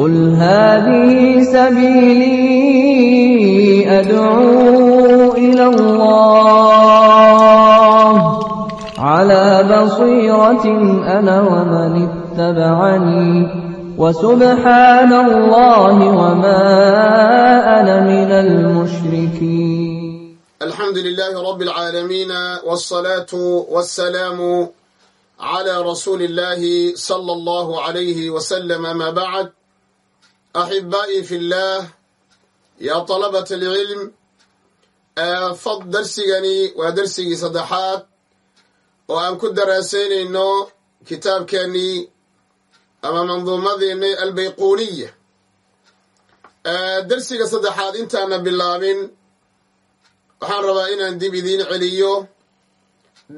قل هذه سبيلي أدعو إلى الله على بصيرة أنا ومن اتبعني وسبحان الله وما أنا من المشركين الحمد لله رب العالمين والصلاة والسلام على رسول الله صلى الله عليه وسلم ما بعد axibaa'i fi llaah yaa talabata alcilm fad darsigani waa darsigii saddexaad oo aan ku daraasaynayno kitaabkeennii ama manduumadeenni albayquuniya darsiga saddexaad intaana bilaabin waxaan rabaa inaan dib idiin celiyo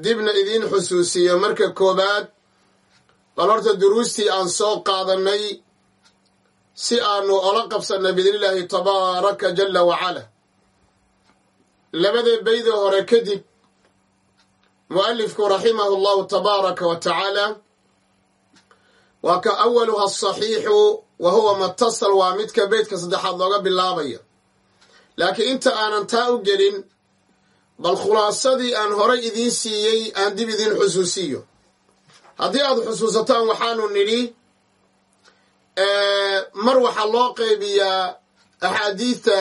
dibna idiin xusuusiyo marka koobaad bal horta duruustii aan soo qaadanay si aanu ola qabsanna biidnillaahi tabaaraka jalla wacala. Labada beyda hore kadib mu'alifku raximahu allahu tabaaraka wa tacaala waa ka awaluha asaxiixu wa huwa matasal waa midka beydka saddexaad looga bilaabaya. Laakiin inta aanan taa u gelin bal khulaasadii aan horay idiin siiyey aan dib idiin xusuusiyo. Haddii aad xusuusataan waxaanu nidhi mar waxaa loo qaybiyaa axaadiidta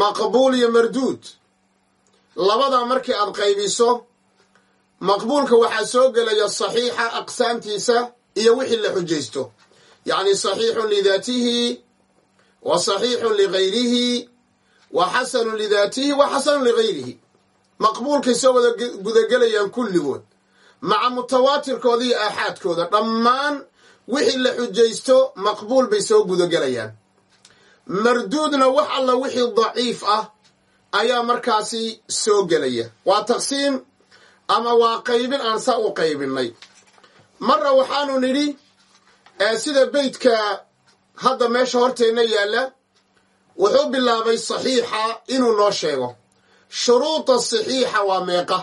maqbuul iyo marduud. Labadaa markii aad qaybiso maqbuulka waxaa soo gelaya saxiixa aqsaamtiisa iyo wixii la xujaysto. Yacni saxiixun lidaatihi wa saxiixun ligayrihi wa xasanun lidaatihi wa xasanun ligayrihi. Maqbuulkay soo wada gudagelayaan kulligood. Maca mutawaatirkooda iyo aaxaadkooda. Dhammaan wixii la xujaysto maqbuul bay soo gudagelayaan marduudna wax alla wixii daciif ah ayaa markaasi soo gelaya. Waa taqsiim ama waa qaybin aan saa u qaybinay. Marna waxaanu nidhi sida beydka hadda meesha horteenna yaalla wuxuu bilaabay saxiixa inuu noo sheego. Shuruuda saxiixa waa meeqa.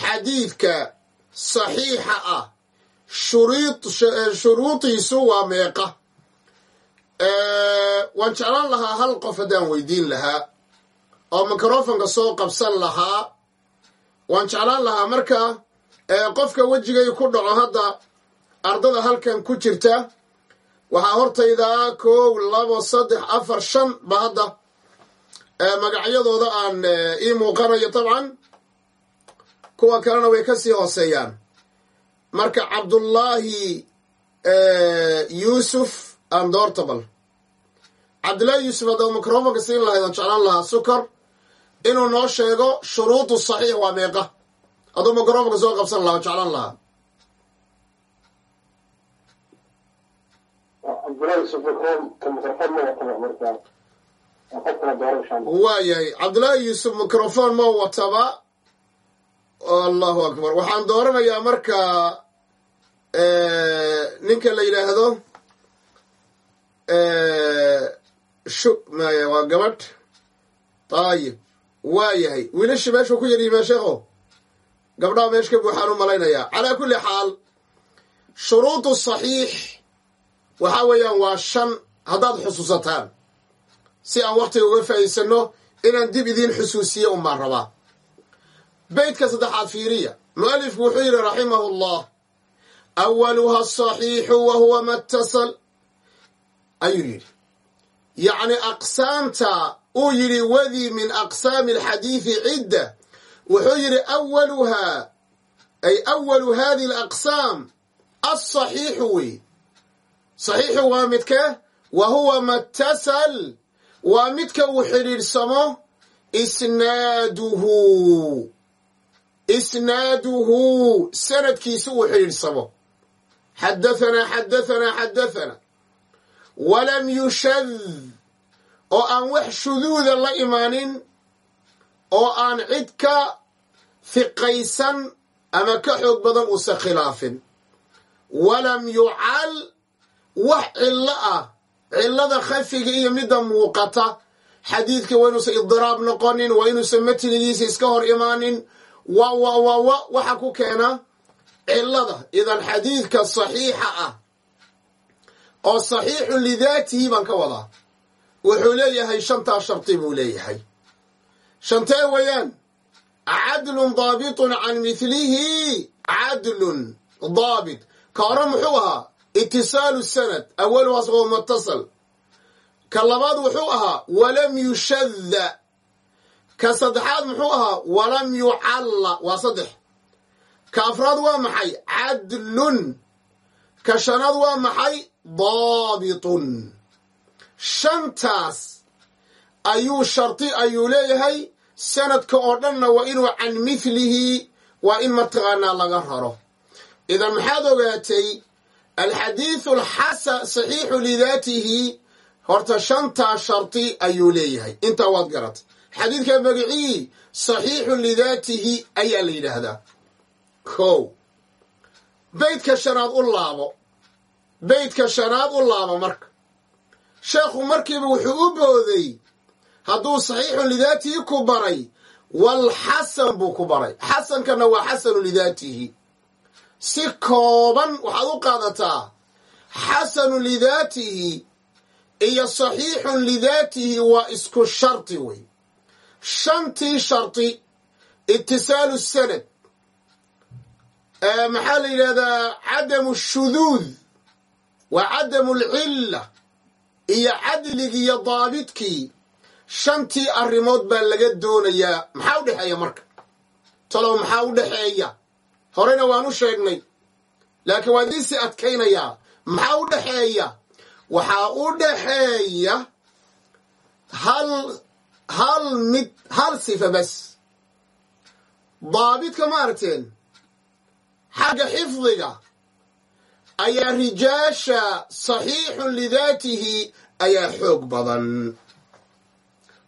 Xadiidka saxiixa ah shuruudiisu waa meeqa. Waan jeclaan lahaa hal qof haddaan weydiin lahaa. Oo microfonka soo qabsan lahaa. Waan jeclaan lahaa marka qofka wejigay ku dhaco hadda ardada halkan ku jirta. Waxaa hortaydaa kow labo saddex afar shan ba hadda. Magacyadooda aan ii muuqanayo dabcan kuwa kalena way ka sii hooseeyaan marka cabdullaahi yuusuf aan doorta bal cabdullaahi yuusuf haddaba microfonka siin lahayd aan jeclaan lahaa sukar. Inuu noo sheego shuruudu saxiix waa meeqa. Hadduu microfonka soo qabsan lahaa jeclaan lahaa. Waayahay cabdullaahi yuusuf microfon ma wataba allahu akbar. Waxaan dooranayaa marka ninka la yidhaahdo shu maya waa gabadh? Daayib waa yahay. Wiilasha meeshuu ku yaryimaa sheekho gabdhaha meesha ka buuxaan u malaynayaa. Calaa kulli xaal shuruudu saxiix waxaa weeyaan waa shan haddaad xusuusataan. Si aan wakhtiga uga faa'iidsanno inaan dib idiin xusuusiye unbaan rabaa beydka saddexaad fiiriya. Mu'alifku wuxuu yidhi raximahu allah awaluha asaxiixu wa huwa matasal ayuu yidhi yacni aqsaamta uu yidhi wadii min aqsaami alxadiidi cidda. Wuxuu yidhi awaluhaa ay awalu hadihi alaqsaam alsaxiixu wey saxiixu waa midke wa huwa matasal waa midka uu xidhiidhsamo isnaaduhu isnaaduhu sanadkiisa uu xidhiidhsamo xadahanaa xadahanaa xadahanaa walam yushad oo aan wax shuduuda la imaanin oo aan cid ka fiqaysan ama ka xoog badan uusan khilaafin. Walam yucal wax cillo ah cillada khafiga iyo midda muuqata. Xadiidka waa inuusan idiraab noqonin waa inuusan matnigiisa iska hor imaanin wa wa wa wa ku keena cilada idan xadiidka saxiixa ah oo saxiixun lidaatihi baan ka wadaa wuxuu leeyahay shantaa sharti buu leeyahay. Shantee weeyaan cadlun daabitun can milihi cadlun daabit. Ka hore muxuu ahaa itisaalu sanad awaluhaas oo mutasal. Ka labaad wuxuu ahaa walam yushadda ka saddexaad muxuu ahaa walam yucalla. Waa saddex. Ka afraad waa maxay? Cadlun. Ka shanaad waa maxay? Daabitun. Shantaas ayuu sharti ayuu leeyahay. Sanadka oo dhanna waa inuu can milihi waa in mataqaanaa laga raro. Idan maxaad ogaatay alxadiidu alxasan saxiixu lidaatihi. Horta shantaa sharti ayuu leeyahay. Intaa waad garatay xadiidka magicii saxiixun lidaatihi ayaa la yidhaahdaa. Kow beydka shanaad u laabo. Beydka shanaad u laabo marka. Sheekhu markiiba wuxuu u booday hadduu saxiixun lidaatihi ku baray walxasan buu ku baray. Xasankana waa xasanu lidaatihi. Si kooban waxaad u qaadataa xasanu lidaatihi iyo saxiixun lidaatihi waa isku sharti wey shantii sharti itisaalu sanad maxaa la yidhahdaa cadamu shuduud waa cadamu alcilla iyo cadligii iyo daabidkii shantii arrimood baa laga doonayaa. Maxaa u dhexeeya marka? Talow maxaa u dhexeeya? Horeyna waan u sheegnay laakiin waa idiin sii adkaynayaa. Maxaa u dhexeeya? Waxaa u dhexeeya hal hal mid hal sifa bas. Daabidka ma aragteen xagga xifdiga ayaa rijaasha saxiixun lidaatihi ayaa xoog badan.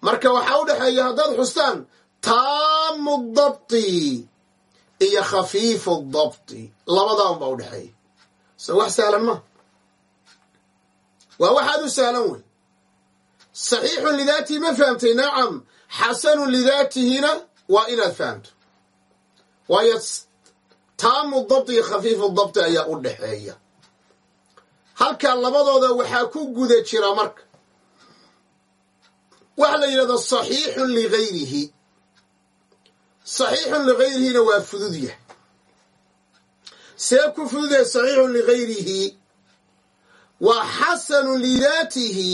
Marka waxaa u dhexeeya haddaad xustaan taamu dabti iyo khafiifu dabti labadaan baa u dhexeeya. So wax sahlan ma. Waa waxaad u sahlan wey saxiixun lidaatihi ma fahamtay nacam xasanun lidaatihina waa inaad fahamto. Waayo taamu dabti iyo khafiifu dabti ayaa u dhexeeya. Halkaa labadooda waxaa ku guda jira marka. Waxa la yidhahdo saxiixun ligayrihi. Saxiixun ligayrihina waa fududyah see ku fududyahay saxiixun ligayrihi. Waa xasanu lidaatihi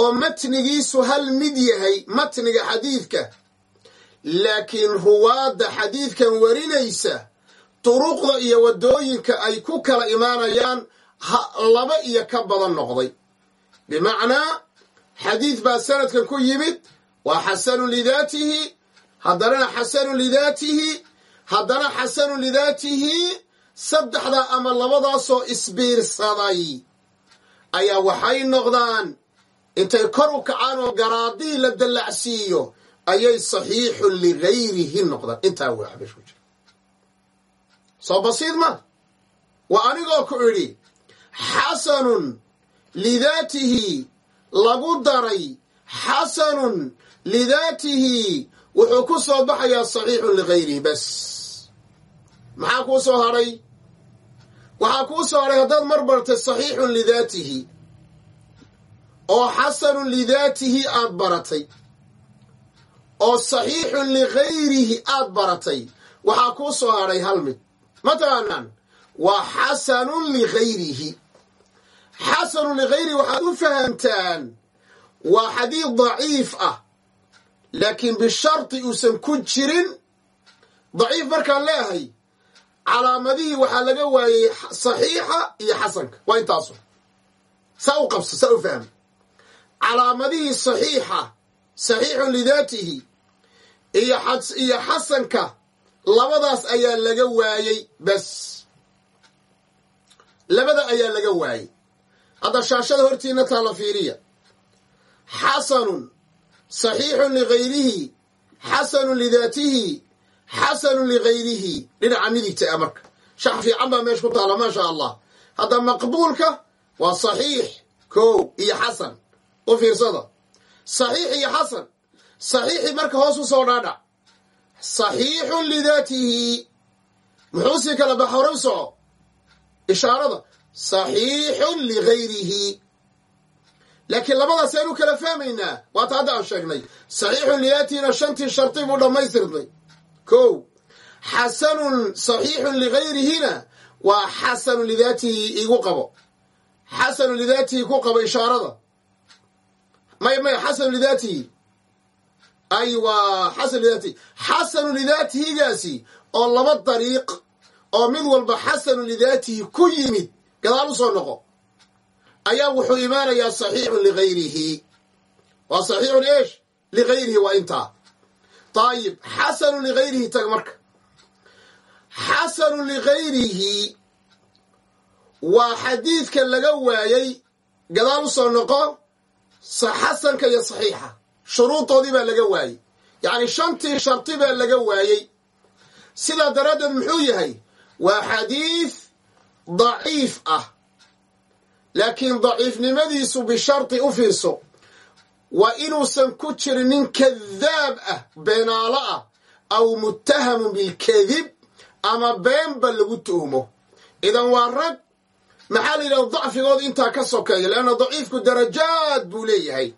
oo matnigiisu hal mid yahay matniga xadiidka laakiin ruwaadda xadiidkan warinaysa duruqda iyo waddooyinka ay ku kala imaanayaan laba iyo ka badan noqday. Bimacnaa xadiid baa sanadkan ku yimid waa xasanun lidaatihi haddanana xasanun lidaatihi haddana xasanun lidaatihi saddexdaa ama labadaasoo isbiirsaday. Ayaa waxay noqdaan intay kor u kacaan oo garaadii la dallacsiiyo ayay saxiixun ligayrihi noqdaan. Intaa waxbash ku jira soo basiid ma? Waa anigoo ku idhi xasanun lidaatihi lagu daray xasanun lidaatihi wuxuu ku soo baxayaa saxiixun ligayrihi bas. Maxaa kuu soo hadhay waxaa kuu soo hadhay haddaad mar bartay saxiixun lidaatihi oo xasanun lidaatihi aad baratay oo saxiixun ligayrihi aad baratay. Waxaa kuu soo hadhay hal mid. Mataqaanaan waa xasanun ligayrihi. Xasanun ligayrihi waxaad u fahamtaan waa xadiid daciif ah laakiin bisharti uusan ku jirin. Daciif markaan leeyahay calaamadihii waxaa laga waayey saxiixa iyo xasanka. Waa intaasu. Saa u qabso saa u faham calaamadihii saxiixa saxiixun lidaatihi iyo iyo xasanka labadaas ayaa laga waayey bas. Labada ayaa laga waayey. Hadda shaashada hortiina taala fiiriya. Xasanun saxiixun ligayrihi xasanun lidaatihi xasanun ligayrihi. Dhinaca midigta a marka. Shax fiican baa meesha ku taala maa sha allah. Hadda maqbuulka waa saxiix kow iyo xasan u fiirsada saxiix iyo xasan saxiixii marka hoos u soo dhaadhac saxiixun lidaatihi muxuu sii kala bax hore u soco ishaarada saxiixun ligayrihi laakiin labadaas aynu kala fahmaynaa waata hadda aan sheegnay. Saxiixun lidaatihina shantii sharti buu dhammaystirnay ko xasanun saxiixun ligayrihina waa xasanun lidaatihi igu qabo. Xasanun lidaatihi ku qabo ishaarada may may xasanu lidaatihi ay waa xasan lidaatihi xasanu lidaatihigaasi oo laba dariiq oo mid walba xasanu lidaatihi ku yimid gadaal u soo noqo. Ayaa wuxuu imaanayaa saxiixun ligayrihi waa saxiixun eesh? Ligayrihi waa intaa. Ayib xasanu ligayrihi tag marka. Xasanu ligayrihi waa xadiidka laga waayey gadaal u soo noqo xasanka iyo saxiixa. Shuruudoodii baa laga waayey. Yacni shantii sharti baa laga waayey. Sidaa daraaddeed muxuu yahay? Waa xadiid daciif ah. Laakiin daciifnimadiisu bisharti u fiirso. Waa inuusan ku jirin nin kadaab ah beenaalo ah aw muttahamun bilkadib ama beenba lagu tuhmo idan waa rag maxaa la yidhahda dacfigooda intaa ka sokeeya leanna daciifku darajaad buu leeyahay.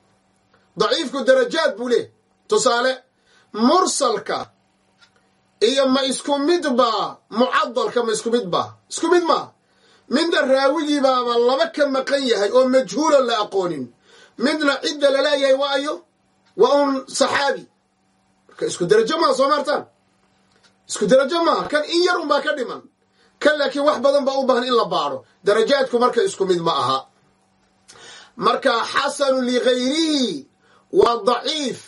Daciifku darajaad buu leeyahay. Tusaale mursalka iyo ma isku mid baa mucadalka ma isku mid baa. Isku mid maa midna raawigiibaaba laba ka maqan yahay oo majhuulan la aqoonin. Midna cidda la leeyahay waayo waa un saxaabi. Marka isku derajo maa soo maartaan. Isku derajo maaha kan in yar unbaa ka dhiman kan laakiin wax badan baa u baahan in la baadho darajaadku marka isku mid ma aha. Marka xasanu ligayrihi waa daciif.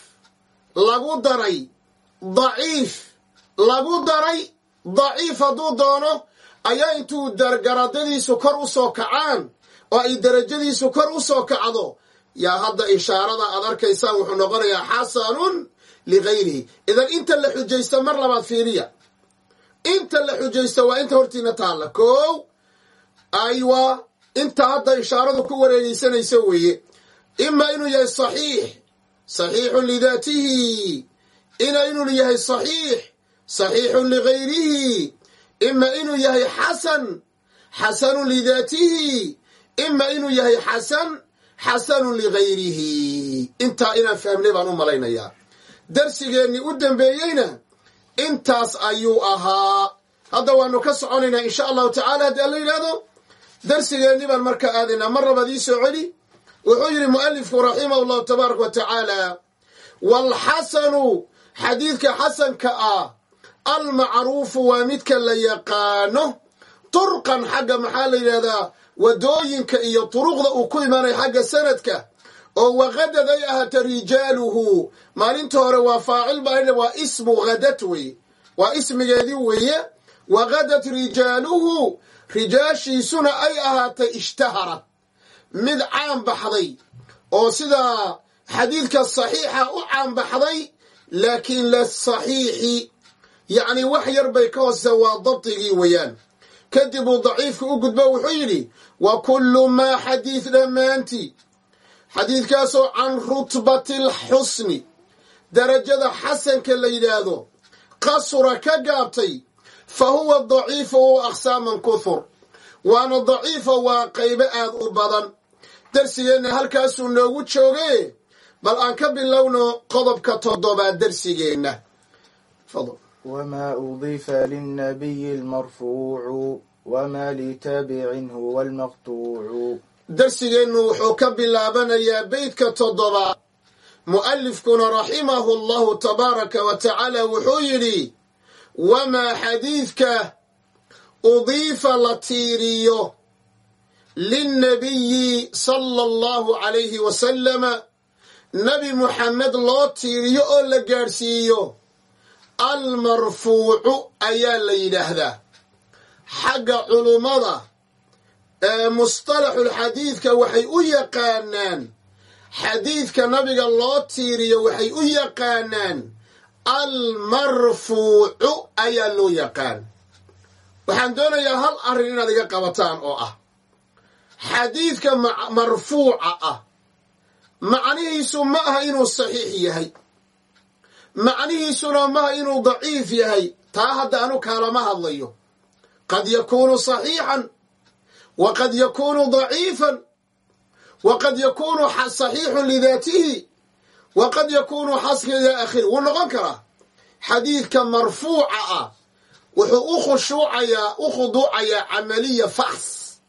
Lagu daray daciif. Lagu daray daciif hadduu doono ayaa intuu garadadiisu kor u soo kacaan oo ay derajadiisu kor u soo kacdo yaa hadda ishaarada aad arkaysaan wuxuu noqonayaa xasanun ligayrihi idan inta la xujaysta mar labaad fiiriya inta la xujaysta waa inta hortiina taalla. Koow aywa inta hadda ishaaradu ku wareegeysanaysa weeye. Ima inuu yahay saxiix saxiixun lidaatihi. Ina inuu yahay saxiix saxiixun ligayrihi. Ima inuu yahay xasan xasanun lidaatihi. Ima inuu yahay xasan xasanun ligayrihi. Intaa inaan fahmnay baan u malaynayaa darsigeennii u dambeeyeyna intaas ayuu ahaa. Hadda waanu ka soconaynaa insha allahu tacaala haddii alla yidhaahdo darsigeennii baan marka aadaynaa mar labaad ii soo celi? Wuxuu yidhi mu'alifku raximahu llahu tabaaraka wa tacaala waalxasanu xadiidka xasanka ah almacruufu waa midka la yaqaano. Turqan xagga maxaa la yidhahdaa waddooyinka iyo turuqda uu ku imaanay xagga sanadka oo wakadad ay ahaata rijaaluhu maalinta hore waa faacil baa waa ismu hadad weye waa ismigeedii weeye. Wakadad rijaaluhu. Rijaashiisuna ay ahaatay ishtaharad mid caan baxday. Oo sidaa xadiidka saxiixa u caan baxday laakiin la saxiixi. Yacni wax yar bay ka hooseysaa waa dabtigii weeyaan. Kadib uu daciifka u gudbo wuxuu yidhi wa kullu maa xadiid dhammaantii xadiidkaasoo can rutbati lxusni darajada xasanka la yidhaahdo qasura ka gaabtay fa huwa daciifa u aqsaaman kuhur waana daciifa waa qaybo aad u badan. Darsigeenna halkaasuu noogu jooge bal aan ka bilowno qodobka toddobaad darsigeenna. Wamaa udifa lnabiy lmarfuucu wma litaabicin huwa lmaqtuucu darsigeennu wuxuu ka bilaabanayaa beydka toddobaad mu'alifkuna raximahu allahu tabaaraka wa tacaala wuxuu yidhi wamaa xadiidka udiifa la tiiriyo linnabiyi sala allahu calayhi wasalama nebi muxamed loo tiiriyo oo la gaadhsiiyo. Almarfuucu ayaa la yidhaahdaa. Xagga culummada ee mustalaxulxadiidka waxay u yaqaanaan xadiidka nabiga loo tiiriyo waxay u yaqaanaan almarfuucu ayaa loo yaqaan. Waxaan doonayaa hal arrin inaad iga qabataan oo ah. Xadiidka marfuuca ah. Macnihiisu ma aha inuu saxiix yahay. Macnihiisuna maaha inuu daciif yahay. Taa hadda anu kaalama hadlayo. Qad yakuunu saxiixan waqad yakunu daciifan waqad yakunu saxiixun lidaatihi waqad yakunu xasan ila akhiri wuu noqon karaa xadiidka marfuuca ah wuxuu u khushuucayaa u khuduucayaa camaliya faxs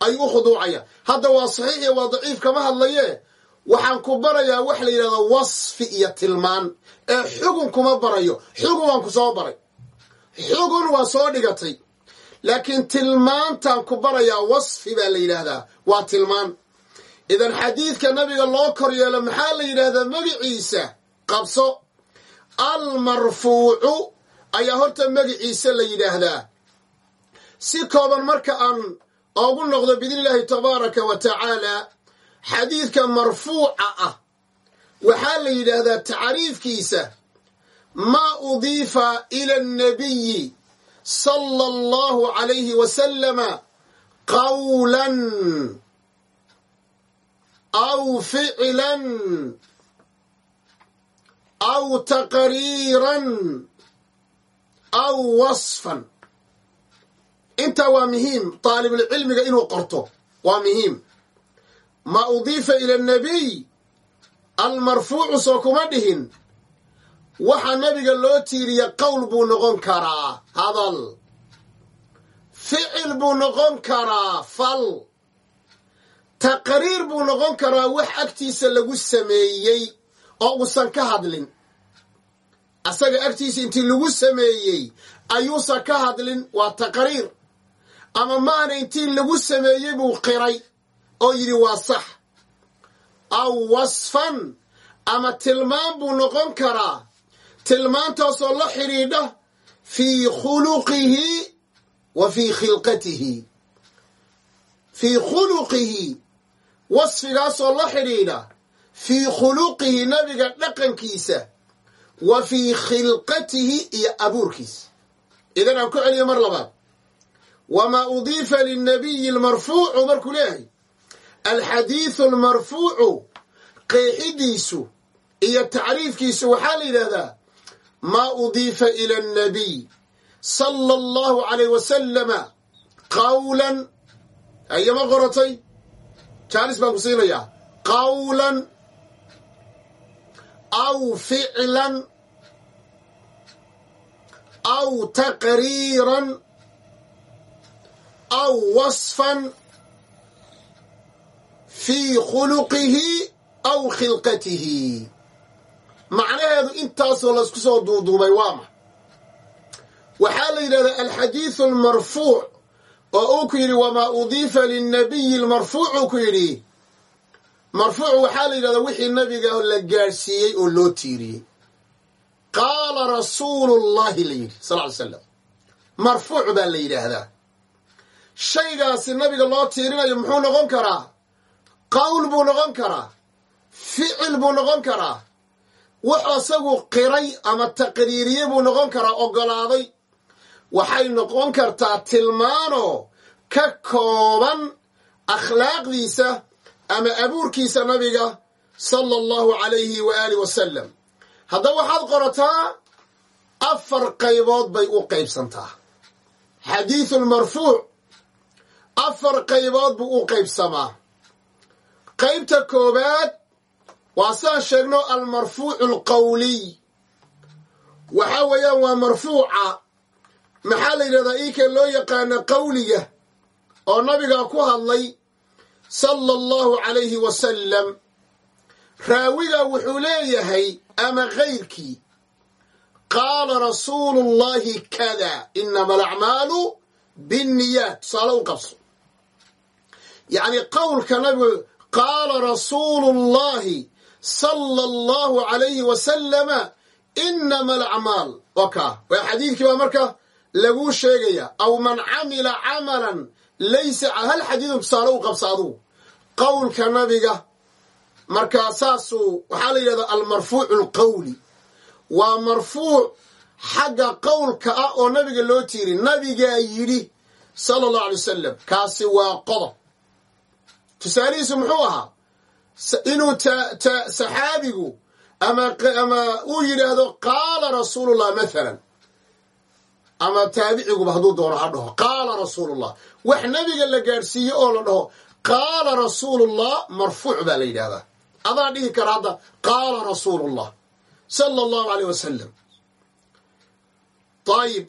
ayuu u khuduucayaa hadda waa saxiix iyo waa daciif kama hadlaye waxaan ku barayaa wax la yidhahdo wasfi iyo tilmaan ee xugun kuma barayo xugun waan ku soo baray xugun waa soo dhigatay laakiin tilmaantaan ku barayaa wasfi baa la yidhaahdaa. Waa tilmaan. Idan xadiidka nabiga loo kor yeelo maxaa la yidhaahdaa? Magiciisa. Qabso. Almarfuucu. Ayaa horta magiciisa la yidhaahdaa. Si kooban marka aan oogu noqdo biidni illaahi tabaaraka wa tacaala xadiidka marfuuca ah waxaa la yidhaahdaa tacriifkiisa. Maa udiifa ila annabiyi sala allahu calayhi wasalama qawlan aw ficlan aw taqriiran aw wasfan. Intaa waa muhiim taalibulcilmiga inuu qorto waa muhiim. Maa udiifa ila annabiy almarfuucu soo kuma dhihin waxaa nabiga loo tiiriya qowl buu noqon karaa. Hadal. Ficil buu noqon karaa. Fal. Taqriir buu noqon karaa wax agtiisa lagu sameeyey oo uusan ka hadlin. Asaga agtiisa intii lagu sameeyey ayuusan ka hadlin waa taqriir. Ama maana intii lagu sameeyey buu qiray oo yidhi waa sax. Aw wasfan. Ama tilmaan buu noqon karaa tilmaantaasoo la xidhiidha fii khuluqihi wa fii khilqatihi. Fii khuluqihi wasfigaasoo la xidhiidha fii khuluqihi nabiga dhaqankiisa wa fii khilqatihi iyo abuurkiisa. Idan aan ku celiyo mar labaad. Wamaa udiifa lilnabiyi almarfuucu markuu leeyahay alxadiidu almarfuucu qeexidiisu iyo tacriifkiisu waxaa la yidhaahdaa udiifa ila annabiy sala allahu calayh wasalama qawlan ayama qoratay jaalis baan ku siinayaa qawlan aw ficlan aw taqriiran aw wasfan fii khuluqihi aw khilqatihi macnaheedu intaasoo laysku soo duuduubay waa ma. Waxaa la yidhahdaa alxadiidu almarfuuc oo uu ku yidhi wamaa udiifa lilnabiyi almarfuucu ku yidhi. Marfuuc waxaa la yidhahdaa wixii nabiga la gaadhsiiyey oo loo tiiriyey. Qaala rasuulu llahi la yidhi sal ly slam marfuuc baa la yidhaahdaa. Shaygaasi nabiga loo tiirinayo muxuu noqon karaa? Qowl buu noqon karaa? Ficil buu noqon karaa wax asagu qiray ama taqriiriye buu noqon karaa oggolaaday waxay noqon kartaa tilmaanoo ka kooban akhlaaqdiisa ama abuurkiisa nabiga sala allahu calayhi wa aalih wasalam haddaba waxaad qorataa afar qaybood bay u qaybsantaa. Xadiidu lmarfuuc afar qaybood buu u qaybsamaa. Qaybta koobaad waa saan sheegno almarfuucu alqowliy waxaa weeyaan waa marfuuca. Maxaa la yidhahdaa? Iika loo yaqaana qowliga oo nabiga ku hadlay sala allahu calayhi wasalam raawiga wuxuu leeyahay ama kayrkii qaala rasuulu llahi kada inama alacmaalu binniyaat. Tusaale u qabso. Yacni qowlka nabigu qaala rasuulu llahi sala allahu calayhi wasalama inama alacmaal waa kaa waa xadiidkii baa marka laguu sheegaya aw man camila camalan laysa hal xadiidun tusaale u qabsa adugu qowlka nabiga markaa saasuu waxaa la yidhahdaa almarfuucu alqowli waa marfuuc xagga qowlka ah oo nabiga loo tiiri. Nabigaa yidhi sala allahu alay wasalam kaasi waa qodob. Tusaalihiisu muxuu ahaa inuu saxaabigu ama ama uu yidhaahdo qaala rasuulullah maalan ama taabiciguba hadduu doono ha dhaho qaala rasuulullah. Wax nabiga la gaadhsiiye oo la dhaho qaala rasuulullah marfuuc baa la yidhahdaa adaa dhihi kara hadda qaala rasuulullah sala allahu aleyh wasalam ayib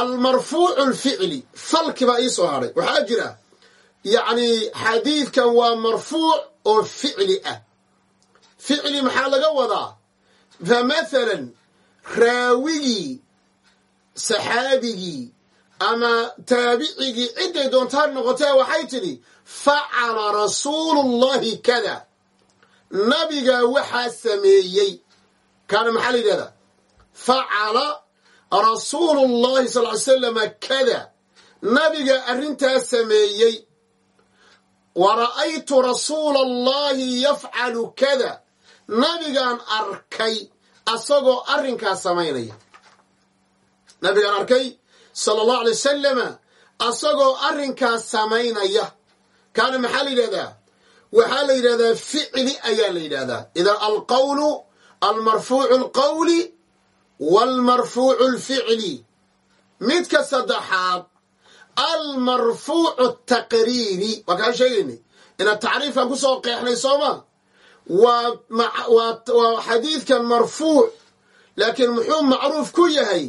almarfuucu alficli falki baa ii soo hadhay waxaa jira yacni xadiidkan waa marfuuc oo ficli ah. Ficli maxaa laga wadaa? Fa raawigii saxaabigii ama taabicigii cidday doontaa noqotee waxay tidhi facala rasuulullahi kada. Nabigaa waxaa sameeyey. Kaana maxaa la yidhahdaa? Facala rasuulu llahi sal ly slama kada. Nabiga arrintaa sameeyey wa ra'aytu rasuula allahi yafcalu kada nabigaan arkay asagoo arrinkaas samaynaya. Nabigaan arkay sala allahu alay wasalama asagoo arrinkaas samaynaya. Kaana maxaa la yidhahdaa waxaa la yidhahdaa ficli ayaa la yidhahdaa idan alqawlu almarfuucu alqawli waalmarfuucu alficli midka saddexaad almarfuucu taqriiri. Waa kaan sheegaynay inaad tacriifkan ku soo qeexnay sooma? Waa xadiidkan marfuuc laakiin muxuu macruuf ku yahay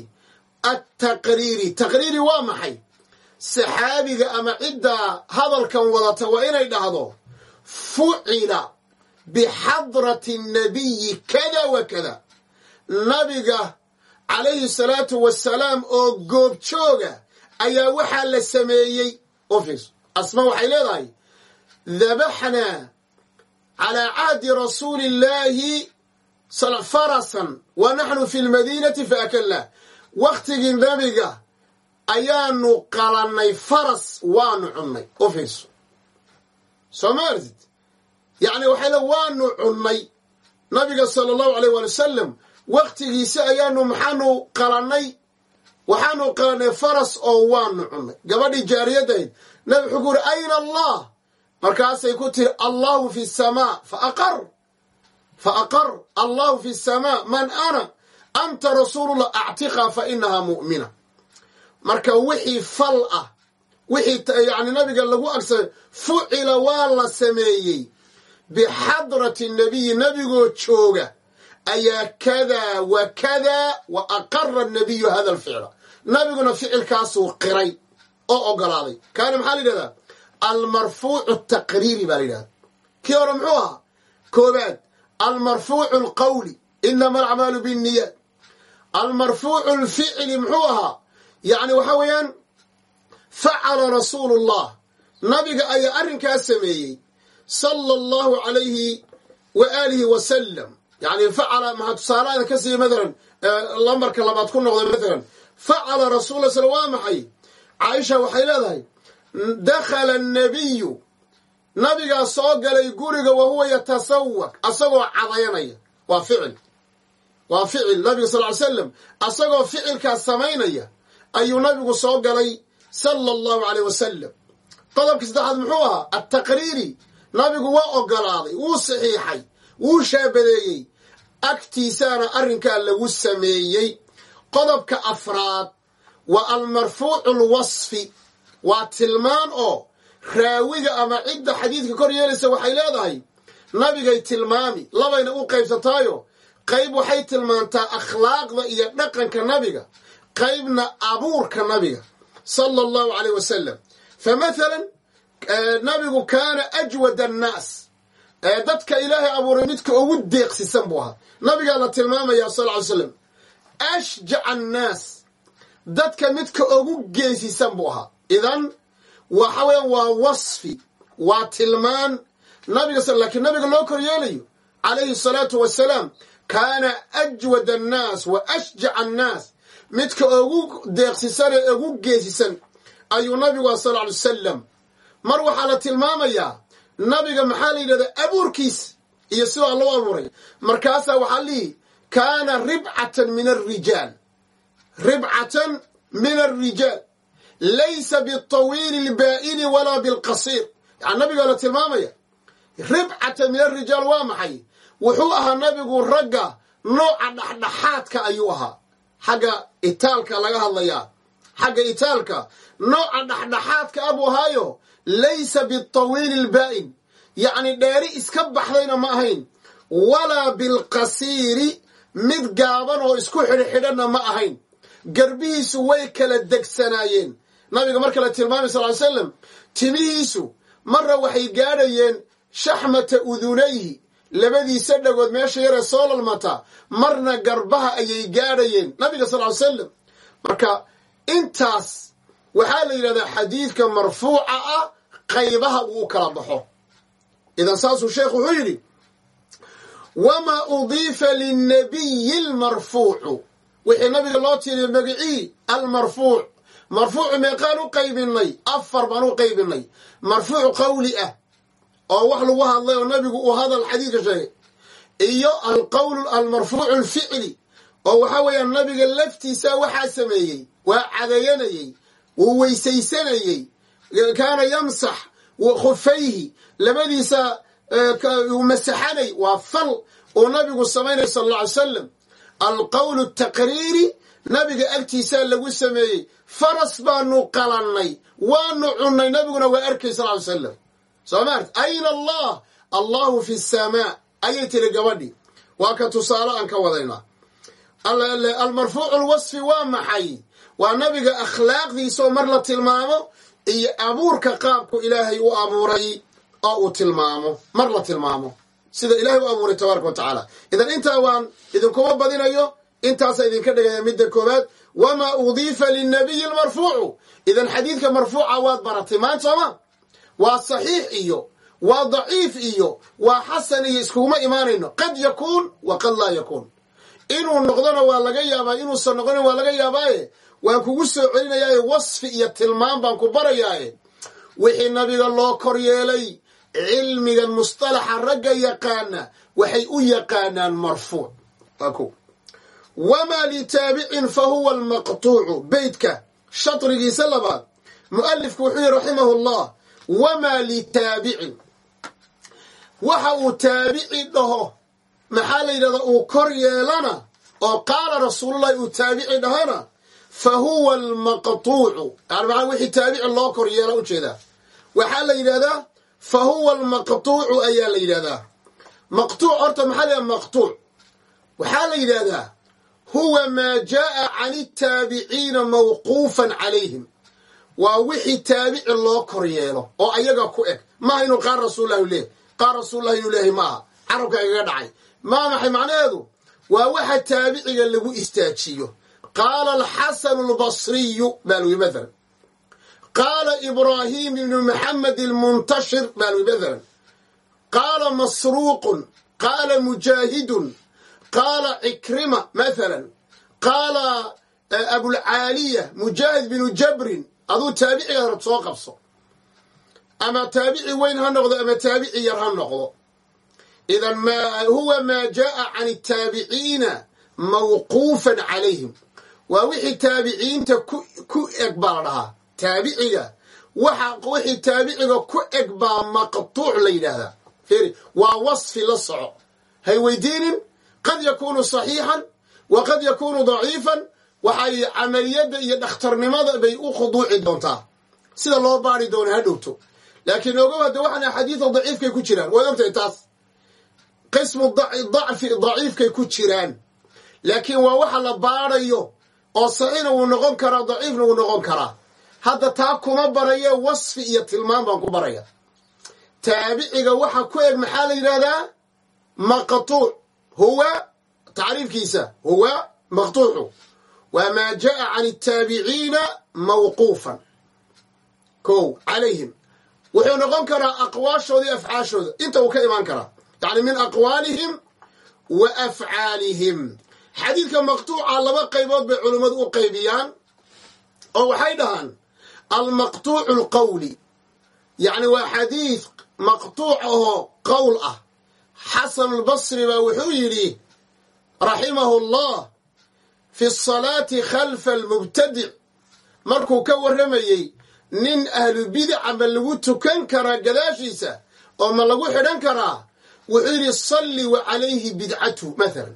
attaqriiri. Taqriiri waa maxay? Saxaabiga ama ciddaa hadalkan wadata waa inay dhahdo fucila bixadrati nabiyi kada wa kada. Nabiga calayhi salaatu wasalaam oo goobjooga ayaa waxaa la sameeyey ofis asma waxay leedahay dabaxnaa calaa cahdi rasuuli illaahi farasan wa naxnu fi lmadiinati faakalnaa wakhtigii nabiga ayaanu qalannay faras waanu cunnay ofis soo ma artid yacni waxay le waanu cunnay nabiga sala allahu aleyh waali wasalam wakhtigiisi ayaanu maxaanu qalannay waxaanu qalannay faras oo waanu cunnay gabadhii jaariyadayd nabi wuxuu ku uri ayna allah? Markaasay ku tiri allahu fi samaa. Fa aqar fa aqar allahu fi samaa man ana? Anta rasuulullah actiqa fa inahaa mu'mina. Marka wixii fal ah wixii yani nabiga lagu agsamay fucila waa la sameeyey. Bixadrati nabiyi nabigoo jooga. Ayaa kada wa kada wa aqara nabiyu hada alficla nabiguna ficilkaasuu qiray oo ogolaaday. Kaana maxaa la yidhahdaa? Almarfuucu taqriiri baa la yidhahda kii hore muxuu ahaa? Koobaad almarfuucu alqawli inama alacmaalu binniyaat. Almarfuucu alficli muxuu ahaa? Yacni waxaa weeyaan facala rasuulu llah nabiga ayaa arrinkaa sameeyey sala allahu calayhi wa aalihi wasalam yani facala maxaa tusaalaada ka siiya maalan lambarka labaad ku noqda maalan facala rasul sl waa maxay caaisha waxay leedahay dakhala annabiyu nabigaa soo galay guriga wa huwa yatasawak asagoo cadayanaya waa ficil waa ficil nabiga sal ly slam asagoo ficilkaas samaynaya ayuu nabigu soo galay sala allahu aleyh wasalam qodobka saddexaad muxuu ahaa attaqriiri nabigu waa ogolaaday wuu saxiixay wuu shaabadeeyey agtiisaana arrinkaa lagu sameeyey qodobka afraad waa almarfuucu alwasfi waa tilmaan oo raawiga ama cidda xadiidka kor yeelaysa waxay leedahay nabigay tilmaami labayna u qaybsataayo qayb waxay tilmaantaa akhlaaqda iyo dhaqanka nabiga qaybna abuurka nabiga sala allahu caleyh wasalam fa mathalan nabigu kaana ajwad annaas dadka ilaahay abuuray midka ugu deeqsisan buu ahaa. Nabigaa la tilmaamaya sal ly slam ashjaca annaas dadka midka ugu geesisan buu ahaa idan waxa weya waa wasfi waa tilmaan nabiga laakiin nabiga loo kor yeelayo calayhi salaatu wasalaam kaana ajwad annaas wa ashjaca annaas midka ugu deeqsisan ee ugu geesisan ayuu nabigu ah sal ly wasalam mar waxaa la tilmaamayaa nabiga maxaa la yidhahdaa abuurkiis iyo sidaa loo abuuray markaasaa waxaa lihi kaana ribcatan min arijaal ribcatan min alrijaal laysa biطawiili اlbaa'ini walaa bilqasiir yani nabigaa la tilmaamaya ribcatan min alrijaal waa maxay wuxuu ahaa nabigu ragga nooca dhexdhexaadka ayuu ahaa xagga itaalka laga hadlayaa xagga itaalka nooca dhexdhexaadka abu ahaayo laysa bitawiili ilbaa'in yacni dheeri iska baxdayna ma ahayn walaa bilqasiiri mid gaaban oo isku xidhxidhanna ma ahayn. Garbihiisu way kala degsanaayeen. Nabiga marka la tilmaamay sal ly timihiisu marna waxay gaadhayeen shaxmata udunayhi labadiisa dhagood meesha yaree soo lalmata marna garbaha ayay gaadhayeen. Nabiga sal ly slam marka intaas waxaa la yidhahdaa xadiidka marfuuca ah qaybaha uu u kala baxo. Idan saasuu sheekhu wuxuu yidhi wamaa udiifa linnabiyi lmarfuucu wixii nabiga loo tiiriya magicii almarfuuc. Marfuucu meeqaan u qaybinay afar baan u qaybinay. Marfuuc qawli ah oo wax lagu hadlay oo nabigu uu hadal xadiidka sheegay. Iyo alqowl almarfuucu alficli oo waxaa weeyaan nabiga laftiisa waxaa sameeyey waa cadayanayey wuu weysaysanayey kaana yamsax khufayhi labadiisa masaxanay waa fal uu nabigu samaynay sal alla ly salam alqowlu taqriiri nabiga agtiisaa lagu sameeyey. Faras baanu qalannay waanu cunnay nabiguna waa arkay sal ly salam soo maart ayna allah? Allahu fi samaa ayay tiri gabadhii waa ka tusaale aan ka wadaynaa. Almarfuucu lwasfi waa maxay? Waa nabiga akhlaaqdiisaoo mar la tilmaamo iyo abuurka qaabku ilaahay u abuuray oo uu tilmaamo mar la tilmaamo sida ilahay u abuuray tabaaraka wa tacaala. Idan intaa waan idinkuma badinayo intaasa idinka dhigaya midda koowaad wamaa udiifa linnabiyi lmarfuucu. Idan xadiidka marfuuca waad baratay maan sooma? Waa saxiix iyo waa daciif iyo waa xasan iyo iskuguma imaanayno. Qad yakuun wa qad laa yakuun. Inuu noqdona waa laga yaabaa inuusan noqonin waa laga yaabaaye. Waan kugu soo celinayaaye wasfi iyo tilmaam baan ku barayaaye. Wixii nabiga loo kor yeelay cilmigan mustalaxa ragga yaqaana waxay u yaqaanaan marfuuc. Wamaa litaabicin fa huwa almaqtuucu. Beytka shatrigiisa labaad mu'alifku wuxuu yihi raximahu llah wamaa litaabicin waxa uu taabici dhaho maxaa la yidhahdaa uu kor yeelana oo qaala rasuululahi uu taabici dhahona fa huwa almaqtuucu. Yani maxaa wixii taabici loo kor yeela u jeedaa waxaa la yidhahdaa fa huwa almaqtuucu ayaa la yidhahdaa maqtuuc horta maxaa la yidhahda maqtuuc. Waxaa la yidhahdaa huwa maa jaaa can itaabiciina mawquufan calayhim. Waa wixii taabici loo kor yeelo oo ayaga ku eg. Maaha inuu qaar rasuullahi leehy qaar rasuullahi inuu leeyahay maaha. Carabka igaga dhacay. Maa maxay macnaheedu? Waa waxa taabiciga lagu istaajiyo. Qaala alxasanu albasriyu baa lagu maalan qaala ibraahim ibnu maxamed almuntashir baa lagu maalan qaala masruuqun qaala mujaahidun qaala cikrima maalan qaala abulcaaliya mujaahid binu jabrin aduu taabiciga rab soo qabso ama taabici weyn ha noqdo ama taabici yar ha noqdo idan huwa maa jaaa can ataabiciina mawquufan calayhim waa wixii taabiciinta ku eg baa la dhahaa taabiciga. Wixii taabiciga ku eg baa maqtuuc la yidhaahdaa. Waa wasfi la soco. Hay weydiinin qad yakuunu saxiixan wa qad yakuunu daciifan waxay camaliyadda iyo dhakhtarnimada bay u khuduuci doontaa. Sida loo baari doono ha dhowto. Laakiin ogow hadda waxaan axaadiida daciifkay ku jiraan way ogtahay taas. Qismu dacfi daciifkay ku jiraan. Laakiin waa waxa la baarayo oo saxiixna wuu noqon karaa daciifna wuu noqon karaa hadda taa kuma baraye wasfi iyo tilmaam baan ku baraya. Taabiciga waxa ku eg maxaa la yidhahdaa maqtuuc. Huwa tacriifkiisa huwa maqtuucu. Waa maa jaa can ataabiciina mawquufan. Ko calayhim. Wuxuu noqon karaa aqwaashooda iyo afcaashooda. Inta uu ka imaan karaa yacni min aqwaalihim wa afcaalihim. Xadiidka maqtuuca laba qaybood bay culummadu u qaybiyaan oo waxay dhahaan almaqtuucu alqawli yacni waa xadiid maqtuuc ahoo qowl ah. Xasan albasri baa wuxuu yidhi raximahu allah fi asalaati khalfa almubtadic markuu ka warramayey nin ahlu bidaca ma lagu tukan karaa gadaashiisa oo ma lagu xidhan karaa? Wuxuu yidhi salli wa calayhi bidcatu maalan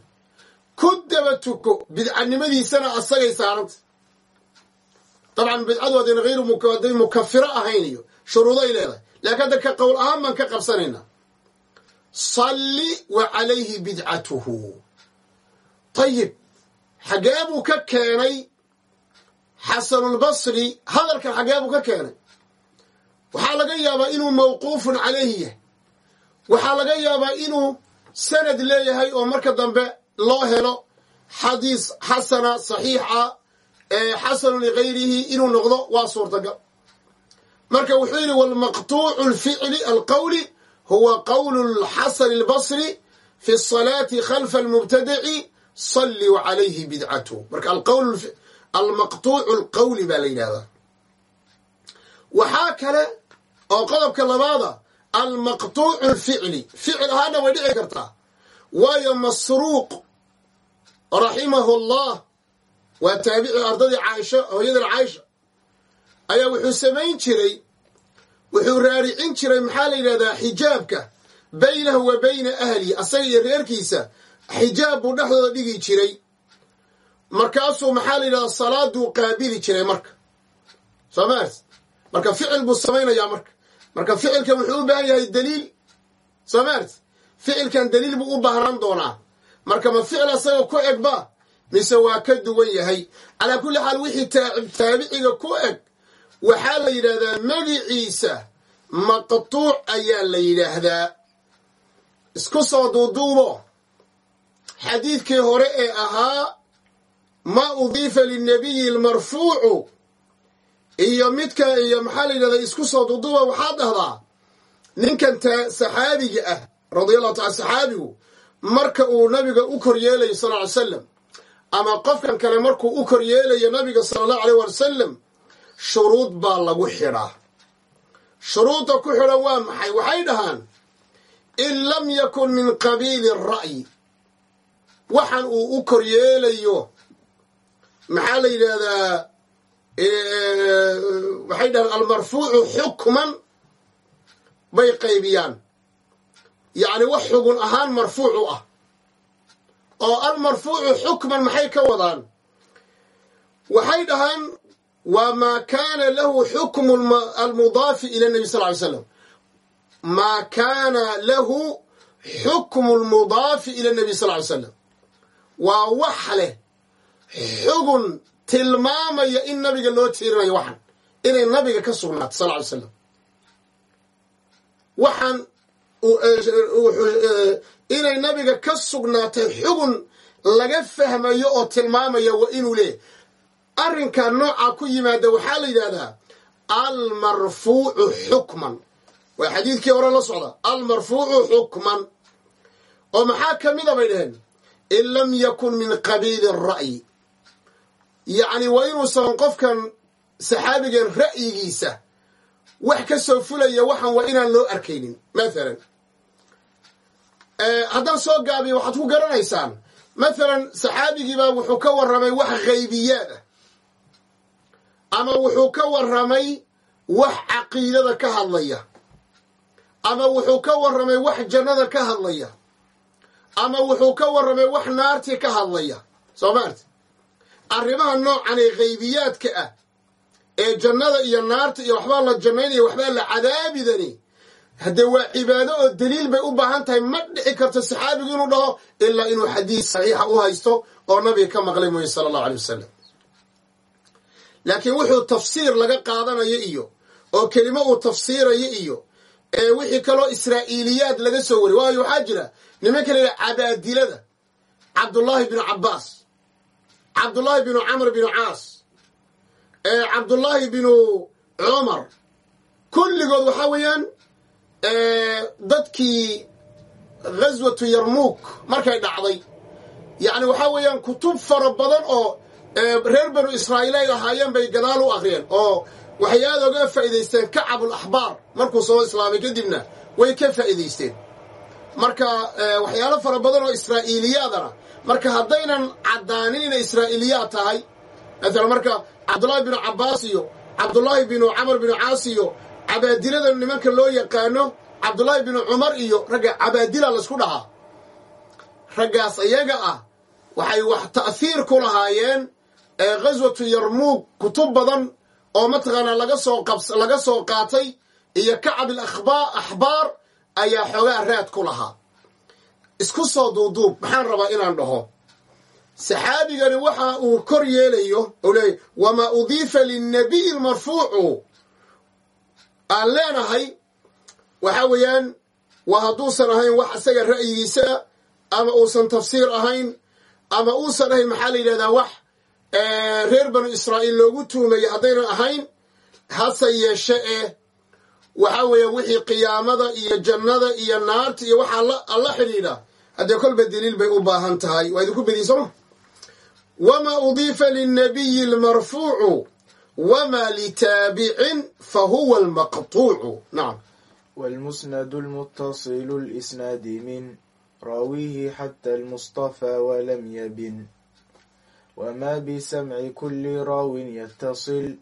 ku daba tuko bidcanimadiisana asagay saaranta dabcan bidcadu hadayna hayru hadday mukafiro ahayn iyo shuruuday leedahay. Laakiin hadda ka qowl ahaan baan ka qabsanaynaa salli wa calayhi bidcatuhu. Ayib xaggee buu ka keenay xasanulbasri hadalkan xaggee buu ka keenay. Waxaa laga yaabaa inuu mawquufun calayhi yahay. Waxaa laga yaabaa inuu sanad leeyahay oo marka dambe loo helo xadiis xasana saxiixa xasanu ligayrihi inuu noqdo waa suurtagal. Marka wuxuu yidhi walmaqtuucu lficli alqowli huwa qowlu lxasani albasri fi salaati khalfa almubtadici salli wa calayhi bidcatu. Marka almaqtuucu alqowli baa la yidhahdaa. Waxaa kale oo qodobka labaada almaqtuucu lficli. Ficil ahaana way dhici kartaa. Waayo masruuq raximahu llah waa taabici ardadii caaisha hooyadan caaisha. Ayaa wuxuu samayn jiray wuxuu raaricin jiray maxaa la yidhahdaa xijaabka baynahu wa bayna ahlihi asaga iyo reerkiisa. Xijaab buu dhexdooda dhigi jiray. Markaasuu maxaa la yidhahdaa salaaduu qaabili jiray marka. Soo maars marka ficil buu samaynayaa marka. Marka ficilkan wuxuu u baahan yahay daliil. Soo maars ficilkan daliil buu u baahnaan doonaa. Marka ma ficil asaga ku eg ba mise waa ka duwan yahay. Calaa kulli xaal wixii taabiciga ku eg waxaa la yidhaahdaa magiciisa maqtuuc ayaa la yidhaahdaa. Isku soo duuduubo. Xadiidkii hore ee ahaa maa udiifa linnabiyi almarfuucu. Iyo midka iyo maxaa la yidhahdaa isku soo duuduuba waxaad dhahdaa ninkan saxaabiga ah radiallahu taala saxaabigu marka uu nabiga u kor yeelayo sal ly salam ama qofkan kale markuu u kor yeelayo nabiga sala allahu aleyh wasalam shuruud baa lagu xidhaa shuruudda ku xidhan waa maxay? Waxay dhahaan in lam yakun min qabiili ra'yi waxan uu u kor yeelayo. Maxaa la yidhaahdaa? Waxay dhahaan almarfuucu xukman bay qaybiyaan. Yacni wax xugun ahaan marfuucu ah oo almarfuucu xukman maxay ka wadaan? Waxay dhahaan waa maa kaana lahu xukmu almudaafi ila nabi sal ly slam maa kaana lahu xukmu lmudaafi ila nabi sal ly slam waa wax leh xugun tilmaamaya in nabiga loo tiirinayo waxan inay nabiga ka sugnaato sal ly slam waxaan inay nabiga ka sugnaatay xugun laga fahmayo oo tilmaamaya waa inuu leeyahy arrinka noocaa ku yimaada waxaa la yidhahdaa almarfuucu xukman. Waa xadiidkii hore la socda. Almarfuucu xukman. Oo maxaa ka mida bay dhaheen? In lam yakun min qabiili ra'yi yacni waa inuusan qofkan saxaabigan ra'yigiisa wax ka soo fulaya waxan waa inaan loo arkaynin mathalan haddaan soo gaabiyo waxaad ku garanaysaan. Mathalan saxaabigiibaa wuxuu ka warramay wax haybiyaad ah ama wuxuu ka warramay wax caqiidada ka hadlaya. Ama wuxuu ka warramay wax jannada ka hadlaya. Ama wuxuu ka warramay wax naartii ka hadlaya. Soo maarti arrimaha noocan ee haybiyaadka ah ee jannada iyo naarta iyo waxbaa la jannaynaya waxbaa la cadaabidani haddee waa cibaado oo daliil bay u baahan tahay ma dhici karto saxaabigu inuu dhaho ilaa inuu xadiis saxiixa u haysto oo nabiga ka maqlay mooye sala allahu aley wasalam laakiin wuxuu tafsiir laga qaadanayo iyo oo kelimo uu tafsiirayo iyo ee wixii kaloo israa'iiliyaad laga soo wariy waayo waxaa jira nimanka layidhaha cabaadilada cabdullaahi binu cabbaas cabdullaahi binu camr binu caas cabdullaahi binu cumar. Kulligood waxaa weeyaan dadkii ghaswatu yarmuuk markay dhacday. Yacni waxaa weeyaan kutub fara badan oo reer banu israa'iil ay ahaayeen bay gadaal u akhriyeen oo waxay aada oga faa'iidaysteen kacabul axbaar markuu soo islaamay kadibna way ka faa'iidaysteen. Marka waxyaalo fara badan oo israa'iiliyaadana marka haddaynan caddaanin inay israa'iiliyaad tahay maalan marka cabdullaahi binu cabbaas iyo cabdullaahi binu camar binu caas iyo cabaadilada nimanka loo yaqaano cabdullaahi binu cumar iyo ragga cabaadila laysku dhahaa raggaas iyaga ah waxay wax ta'hiir ku lahaayeen ghaswatu yarmuug kutub badan oo mataqaanaa laga soo qabs laga soo qaatay iyo kacabil akhbaa axbaar ayaa xoogaa raad ku lahaa. Isku soo duuduub maxaan rabaa inaan dhaho. Saxaabigani waxa uu kor yeelayo ou leeyahy wamaa udiifa linnabiyi lmarfuucu aan leenahay waxa weeyaan waa hadduusan ahayn wax isaga ra'yigiisa ama uusan tafsiir ahayn ama uusan ahayn maxaa la yidhahdaa wax reer banu israa'iil loogu tuumaya haddaynan ahayn hase yeeshe eh waxa weeye wixii qiyaamada iyo jannada iyo naarta iyo waxaa alla xidhiidha. Haddee kolba daliil bay u baahan tahay. Waa idinku bediye sooma wamaa udiifa linnabiyi lmarfuucu wamaa litaabicin fa huwa almaqtuucu nacam والمسند المتصل الإسناد من راويه حتى المصطفى ولم يبن وما بسمع كل راو يتصل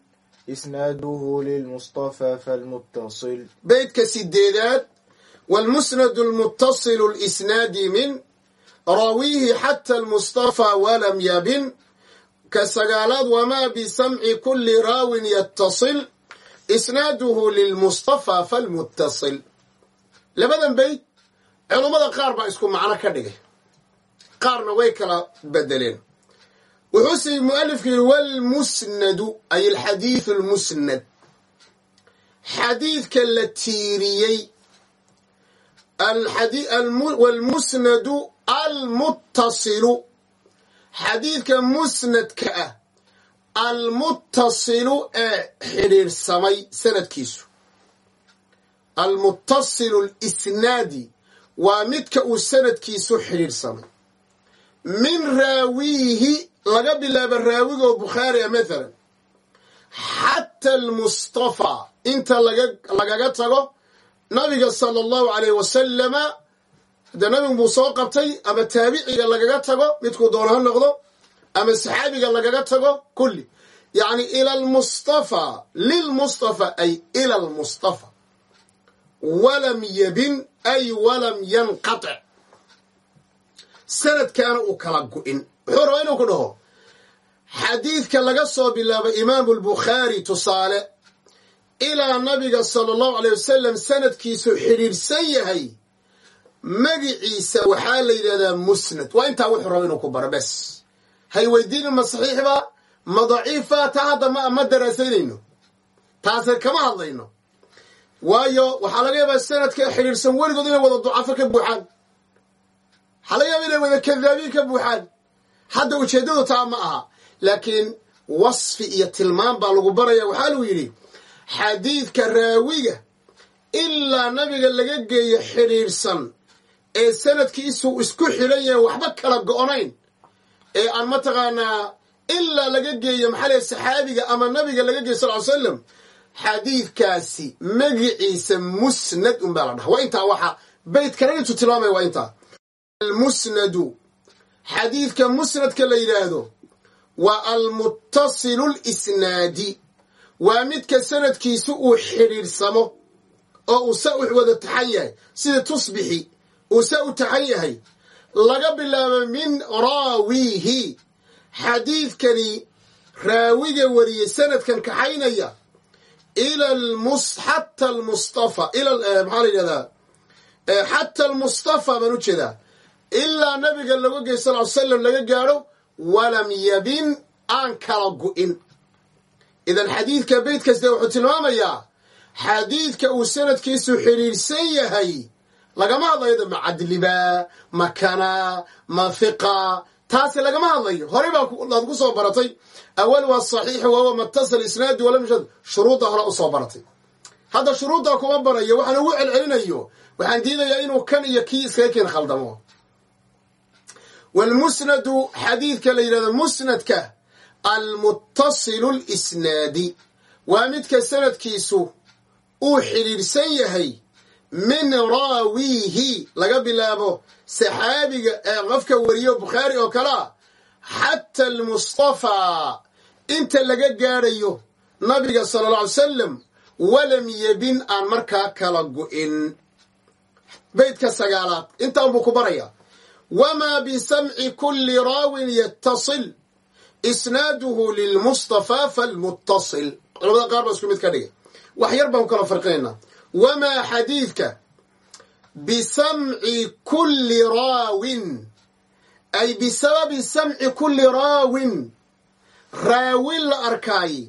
إسناده للمصطفى فالمتصل beydka sideedaad wاlmusnad اlmutasilu اlisnaadi min raawiihi xata almustafى walam yabin ka sagaalaad wamaa bisamci kuli raawin yatasil isnaaduhu lilmustafى falmutasil labadan beyd culummada qaar baa isku macno ka dhigay. Qaarna way kala bedeleen. Wuxuuse mualifku yidhi wlmusnadu ay alxadiidu lmusnad xadiidka la tiiriyey wlmusnadu almuttasilu xadiidka musnadka ah almuttasilu ee xidhiidhsamay sanadkiisu. Almuttasilu lisnaadi waa midka uu sanadkiisu xidhiidhsamay. Min raawiihi laga bilaabo raawigoo bukhaari a mathalan xata almustafaa inta lagaga tago nabiga sala allahu alayh wasalama dee nabigu buu soo qabtay ama taabiciga lagaga tago midkuu doono ha noqdo ama saxaabiga lagaga tago kulli. Yacni ila almustafaa lilmustafa ay ila almustafa walam yabin ay walam yanqatic sanadkaana uu kala gu'in wuxuu rabaa inuu ku dhaho xadiidka laga soo bilaabo imaamu albukhaari tusaale ilaa nabiga sala allahu aleyh wasalam sanadkiisu xidhiidhsan yahay magiciisa waxaa la yidhahdaa musnad. Waa intaa wuxuu raba inuu ku baro bes. Hay weydiinin ma saxiixba ma daciifa? Taa hadda ma daraasaynayno. Taase kama hadlayno. Waayo waxaa laga yaabaa sanadka xidhiidhsan weligood inay wada ducafo ka buuxaan. Waxaa laga yaaba inay wada kadaabiin ka buuxaan. Hadda ujeeddadu taa ma aha. Laakiin wasfi iyo tilmaam baa lagu baraya waxaa lagu yidhi xadiidka raawiga ilaa nabiga laga geeyo xidhiidhsan ee sanadkiisu isku xidhan yahay waxba kala go'nayn ee aan mataqaanaa ilaa laga geeyo maxaa lay saxaabiga ama nabiga laga geeyo sal ly slam xadiidkaasi magiciisa musnad unbaa la dhaha waa intaa waxa beytkana intuu tilmaamaya waa intaa. Almusnadu xadiidka musnadka la yidhaahdo waa almuttasilu lisnaadi waa midka sanadkiisu uu xidhiidhsamo oo uu sa wada taxan yahay sida tusbixi uu sa u taxan yahay laga bilaabo min raawiihi xadiidkani raawiga wariyey sanadkan kaxaynaya ila xata almustafa ila maxaa la yidhahdaa xata almustafa baan u jeedaa ilaa nabiga laga gey sal ly slam laga gaadho walam yabin aan kala gu'in idan xadiidka beyt kaste wuxuu tilmaamayaa xadiidka uu sanadkiisu xidhiidhsan yahay lagama hadlayo ma cadliba ma kana taasi lagama hadlayo. Horey baad ku soo baratay. Awal waa saxiix wahuwa matasal isnaadi walam yushad shuruudda hore u soo baratay. Hadda shuruuddaa kuma barayo waxaan ugu celcelinayo. Waxaan diidayaa inuu kan iyo kii iskaga keen khaldamo. Walmusnadu xadiidka la yidhahdo musnadka almuttasilu lisnaadi waa midka sanadkiisu uu xidhiidhsan yahay min raawiihi laga bilaabo saxaabiga ee qofka wariyo bukhaari oo kalea xata almustafaa inta laga gaadhayo nabiga sala alla alay salam walam yebin aan markaa kala gu'in beydka sagaalaad intaan buu ku baraya wamaa bisamci kulli raawin yatasil isnaaduhu lilmustafaa falmuttasil. Culamada qaar baa isku mid ka dhigay. Wax yar baan ku kala farqinaynaa wamaa xadiidka bisamci kulli raawin ay bisababi samci kulli raawin raawin la arkaay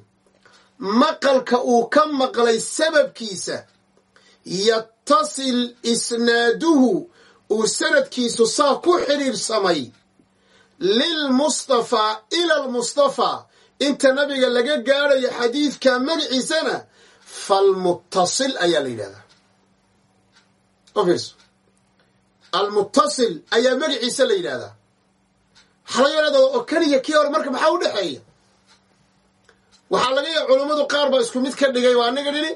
maqalka uu ka maqlay sababkiisa yatasil isnaaduhu uu sanadkiisu saa ku xidhiidhsamay lilmustafaa ila almustafaa inta nabiga laga gaadhayo xadiidka magaciisana falmuttasil ayaa la yidhahdaa ofirso almuttasil ayaa magaciisa la yidhahdaa yadhahda oo keliya kii hore marka maxaa u dhexeeya waxaa laga yaha culummadu qaar baa isku mid ka dhigay waa anaga nini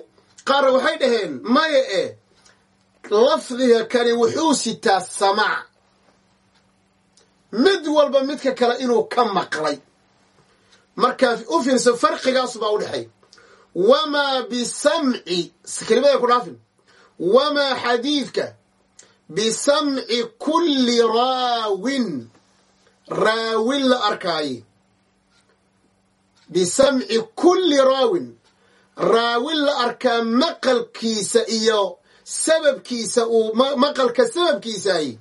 qaarna waxay dhaheen maya e lafdiga kani wuxuu sitaa samaac mid walba midka kale inuu ka maqlay markaa u fiirsa farqigaas baa u dhexeey wamaa bisamci kelimada ku dhaafin. wamaa xadiidka bisamci kulli raawin raawin la arkaaye bisamci kulli raawin raawin la arkaa maqalkiisa iyo sababkiisa uu maqalka sababkiisaaye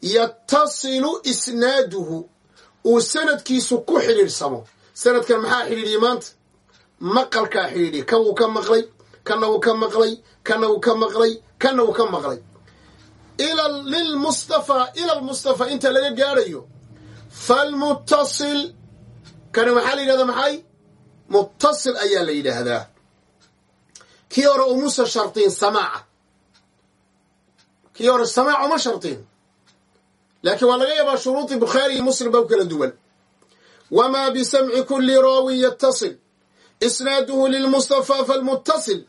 yatasilu isnaaduhu uu sanadkiisu ku xidhiidhsamo sanadkan maxaa xidhiidhiye maanta maqalkaa xidhiidhiye kan wuu ka maqlay kanna wuu ka maqlay kanna wuu ka maqlay kanna wuu ka maqlay. Lilmustafaa ila almustafaa inta laga gaadhayo falmuttasil kani waxaa la yidhahdaa maxay? Muttasil ayaa la yidhaahdaa. Kii hore umusa shartiin samaaca. Kii hore samaac uma shartiin. Laakiin waa laga yaabaa shuruudii bukhaari iyo muslim ba u kala duwan. Wamaa bisamci kulli raawin yatasil isnaaduhu lilmustafaa falmuttasil.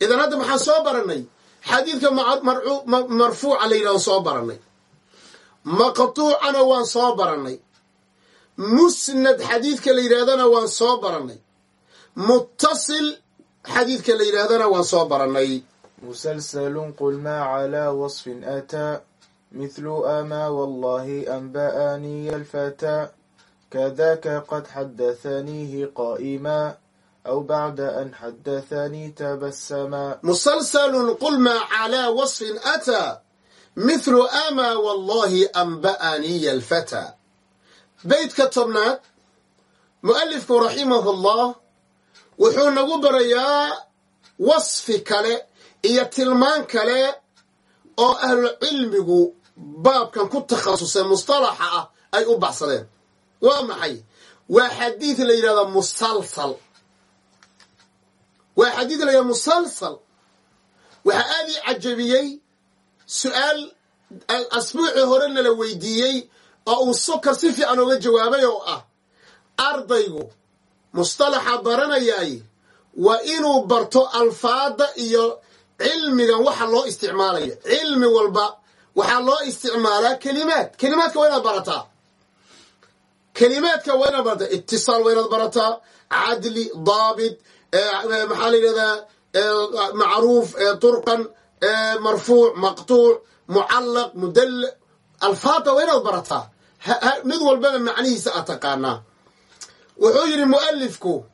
Idan hadda maxaan soo barannay xadiidka marfuuca la yidhahdo soo barannay. Maqtuucana waan soo barannay. Musnad xadiidka la yidhahdana waan soo barannay. Muttasil xadiidka la yidhaahdana waan soo barannay. Musalsalun qul maa calaa wasfin ataa mithlu amaa wallahi anba'aniya alfataa kadaka qad xadathaniihi qaa'imaa أو بعد أن حدثني تبسما مسلسل قل ما على وصف أتى مثل أما والله أنبأني الفتى بيت كتبنات مؤلفك رحمه الله wuxuu nagu barayaa wasfi kale iyo tilmaan kale oo ahlucilmigu baabkan ku takhasusay mustalaxa ah ay u baxsadeen waa maxay waa xadiid la yidhahda musalsal waa xadiid la yidhahda musalsal. Waxaa aad ii cajabiyey su'aal asbuucii hore nala weydiiyey oo uu sokar si fiican oga jawaabay oo ah ardaygu mustalaxa baranayaay waa inuu barto alfaada iyo cilmigan waxa loo isticmaalayo cilmi walba waxaa loo isticmaalaa kelimaad. Kelimaadka waa inaad barataa. Kelimaadka waa inaad barataa. Itisaal waa inaad barataa. Cadli daabit maxaa la yidhahdaa macruuf turqan marfuuc maqtuuc mucallaq mudall alfaada waa inaad barataa. Mid walbana macnihiisa aad taqaanaa. Wuxuu yidhi mu'alifku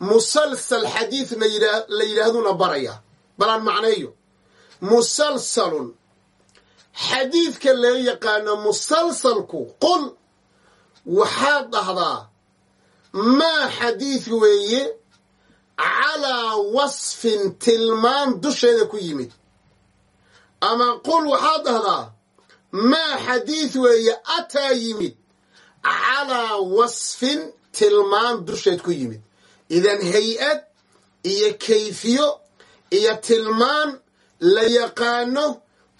musalsal xadiidna la yidhaahduna baraya. Balaan macneeyo. Musalsalun. Xadiidka laga yaqaano musalsalku qul waxaad dhahdaa maa xadiid weeye calaa wasfin tilmaan dusheeda ku yimid. Ama qul waxaad dhahdaa maa xadiid weeye ataa yimid. Calaa wasfin tilmaan dusheed ku yimid. Idan hay'ad iyo kayfiyo iyo tilmaan la yaqaano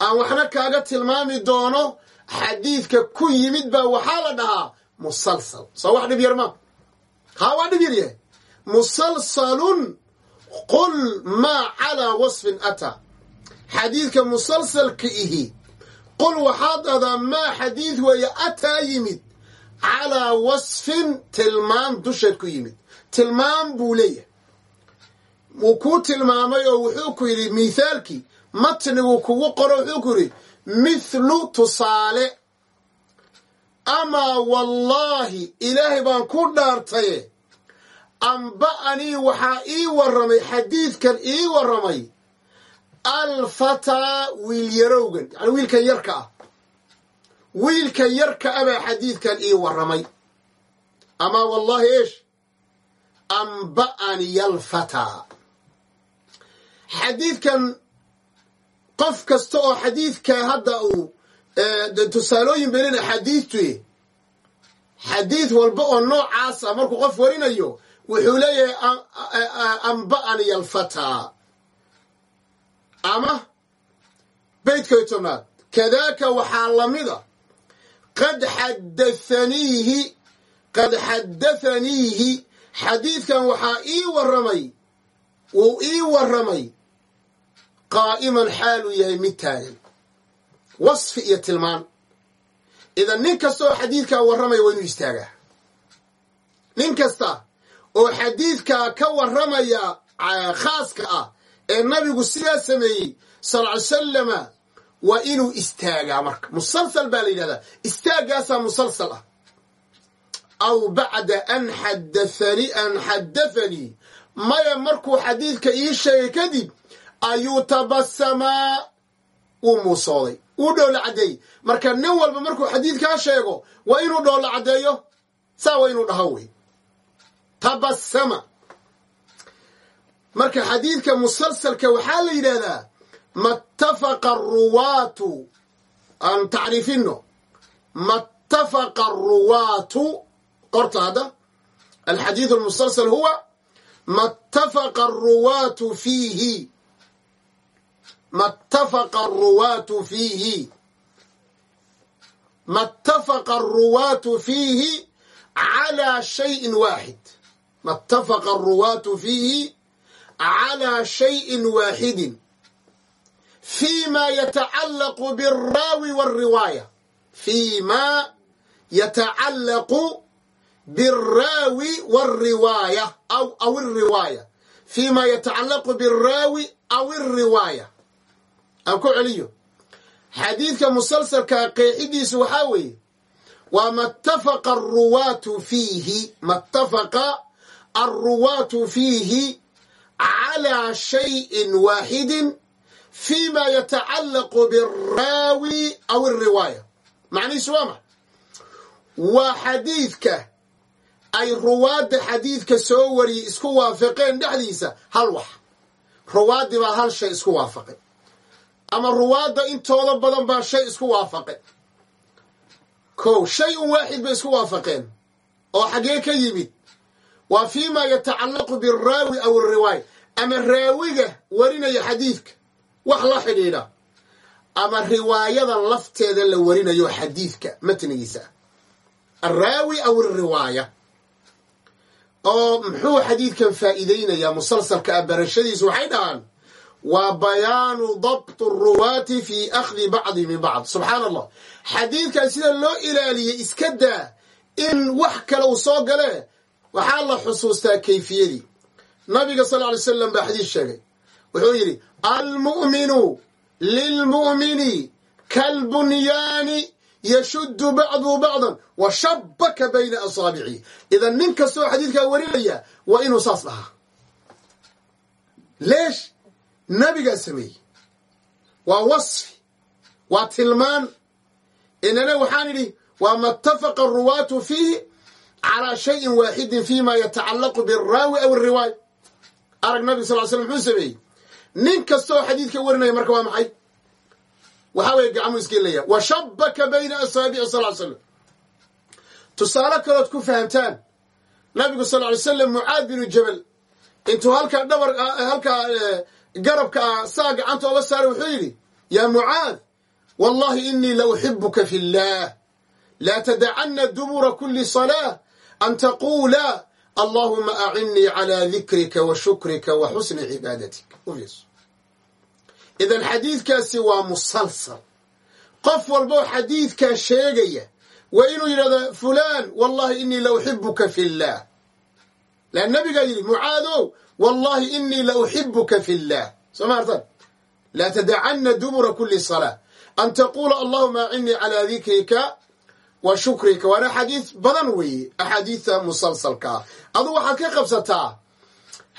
aan waxna kaaga tilmaami doono xadiidka ku yimid baa waxaa la dhahaa musalsal. Soo wax dhib yar ma. Haa waa dhib yar yahay musalsalun qul maa calaa wasfin ataa xadiidka musalsalka ihi qul waxaad dhahdaa maa xadiid weeye ataa yimid calaa wasfin tilmaan dusheed ku yimid. Tilmaam buu leeyahay. Wuu kuu tilmaamay oo wuxuu ku yidhi mithaalkii matniguu kugu qoro wuxuu ku yidhi mithlu tusaale. Amaa wallaahi ilaahay baan ku dhaartaye amba'anii waxaa ii warramay xadiidkan ii warramay alfataa wiilyarowgan yani wiilkan yarka ah wiilkan yarka ah baa xadiidkan ii warramay amaa wallahi eesh amba'aniya alfataa xadiidkan qof kasta oo xadiidka hadda uu tusaalooyin belin axaadiidtu xadiid walba oo noocaasa markuu qof warinayo wuxuu leeyahay amba'aniya alfataa ama beydkay tobnaad kadaaka waxaa lamida qad xadathaniihi qad xadathaniihi xadiidkan waxaa ii warramay wuu ii warramay qaa'iman xaaluu yahay mid taagan wasfi iyo tilmaan. Idan nin kasta oo xadiidkaa warramaya waa istaagaa. Nin kasta oo xadiidkaa ka warramaya khaaska ah ee nabigu sidaa sameeyey sal ly salama waa inuu istaagaa marka. Musalsal baa la yidhahdaa. Istaaggaasaa musalsal ah. Aw bacda an xadathanii an xadathanii maya markuu xadiidka ii sheegay kadib ayuu tabasamaa wuu muusooday. Wuu dhoolla caddeeyey marka nin walba markuu xadiidkaa sheego waa inuu dhoolla caddeeyo saa waa inuu dhaho wey tabasama. Marka xadiidka musalsalka waxaa la yidhaahdaa mattafaqa aruwaatu aan tacriifino mattafaqa aruwaatu qorta hadda alxadiidu almusalsal huwa mattafaqa aruwaatu fiihi mattafaqa aruwaatu fiihi mattafaqa aruwaatu fiihi calaa shayin waaxid mattafaqa aruwaatu fiihi calaa shayin waaxidin فيma yتacalq bالraawi والriwaayة فيma yتacalaq bالraawi والriwaayة aw aw الriwaayة فيma yتacalaq bالraawi aw الriwaayة aan ku celiyo xadiidka musalsalka qeexidiisu waxaa weeye waa matafaqa aruwaatu fiihi matafaqa alruwaatu fiihi calىa shayin waaxidin fima yatacallaqu biraawi aw alriwaaya macnihiisu waa maxa waa xadiidka ay ruwaadda xadiidka soo wariyey isku waafaqeen dhexdiisa hal wax ruwaaddii baa hal shay isku waafaqay ama ruwaadda intooda badan baa shay isku waafaqay kow shay un waaxid bay isku waafaqeen oo xaggee ka waa fiima yatacallaqu biraawi aw alriwaaya ama raawiga warinaya xadiidka wax la xidhiidha. Ama riwaayada lafteeda la warinayo xadiidka matnigiisa. Alraawi aw alriwaaya oo muxuu xadiidkan faa'iideynayaa musalsalka ah barashadiisu waxay dhahaan waa bayaanu dabt ruwaati fi akhdi bacdi min bacd. Subxaana allah xadiidkan sida loo ilaaliyey iska daa in wax kale uu soo galee waxaa la xusuustaa kayfiyadii. Nabiga sal ly slam baa xadiis sheegay. Wuxuu yidhi almu'minu lilmu'mini kalbunyaani yashuddu bacdu bacdan wa shabaka bayna asaabicihi idan nin kastoo xadiidkaa warinaya waa inuu saas dhahaa leesh nabigaa sameeyey. Waa wasfi waa tilmaan. Inana waxaan idhi waa matafaqa aruwaatu fiihi calىa shayin waaxidin fima yatacallaqu biraawi aw iriwaaya arag nabi sal l slam muxuu sameeyey nin kastaoo xadiidka warinaya marka waa maxay? Waxaa weeye gacmuu isgeelaya wa shabaka bayna asaabici sal slam tusaale kalood ku fahamtaan nabigu sal ly slam mucaad binu jabal intuu halkaa dhabar halkaa eh, garabka ah saa gacanta oga saara wuxuu yidhi ya mucaad wallahi inii la fi اllah laa tadacanna dubura kuli salaa an taquula allahuma acinnii calى dikrika wa shukrika wa xusni cibaadatik idan xadiidkaasi waa musalsal qof walboo xadiidkaa sheegaya waa inuu yidhahdo fulaan wallahi inii la uxibuka fi اllah lan nabigaa yidhi mucaadow wallahi inii la uxibuka fi اllah soo ma artan laa tadacana dubura kuli صalاة an taquula allahuma acinnii calى dikrika wa shukrika waana axaadiis badan weeye axaadiida musalsalka. Ah adu waxaad ka qabsataa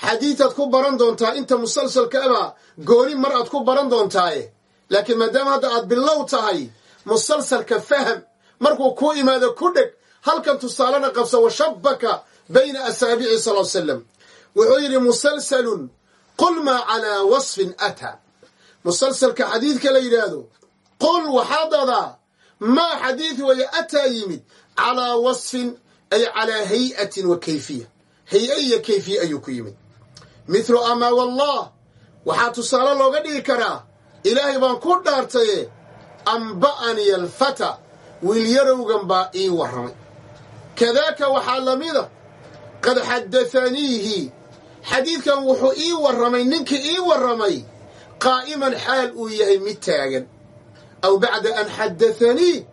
xadiidaad ku baran doontaa inta musalsalka aba gooni mar aad ku baran doontaaye laakiin maadaama hadda aad bilow tahay musalsalka faham markuu ku imaado ku dheg halkan tusaalena qabsa washabaka bayna asaabici sal l slam wuxuu yidhi musalsalun qul maa calaa wasfin ataa. Musalsalka xadiidka la yidhaahdo qul waxaa dadaa maa xadiid weeye ataa yimid calaa wasfin ay calaa hay'atin wa kayfiya. Hay'a iyo kayfiye ayuu ku yimid. Mithlu amaa wallah waxaa tusaale looga dhigi karaa ilaahay baan ku dhaartaye amba'aniya alfata wiilyarowgan baa ii warramay. Kadaaka waxaa la mida qad xaddaaniihi xadiidkan wuxuu ii warramay ninkii ii warramay qaa'iman xaal uu yahay mid taagan aw bacda an xaddaanii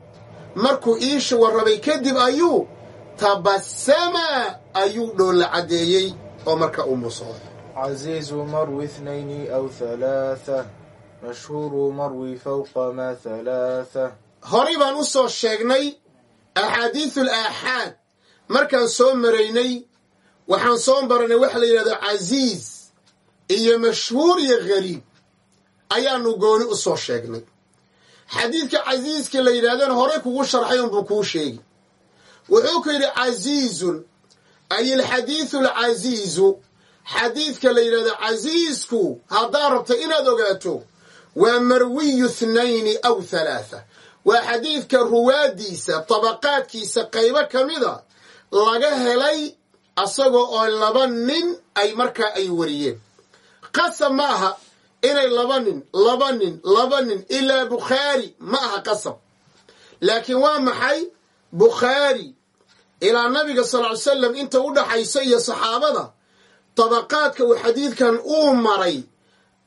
markuu iisha warramay kadib ayuu tabasama ayuu dhoolla caddeeyey oo marka uu musooday عزيز مروي اثنين أو ثلاثة مشهور مروي فوق ما ثلاثة horay baan u soo sheegnay axaadiisul aaxaad markaan soo maraynay waxaan soo baranay waxa la yidhahdaa casiis iyo mashhuur iyo ghariib ayaanu gooni u soo sheegnay xadiidka casiiska la yidhahdana horay kugu sharxay unbuu kuu sheegi wuxuu ku yidhi casiizun ay alxadiidu alcasiizu. Xadiidka la yidhahdo casiisku haddaad rabta inaad ogaato waa marwiyu thnayni aw halaatha waa xadiidka ruwaaddiisa tabaqaadkiisa qaybo ka mida laga helay asagoo oo laba nin ay markaa ay wariyeen. Qasab ma aha inay laba nin laba nin laba nin ilaa bukhaari ma aha qasab. Laakiin waa maxay? Bukhaari ilaa nabiga sal ly salam inta u dhaxaysa iyo saxaabada dabaqaadka uu xadiidkan uu maray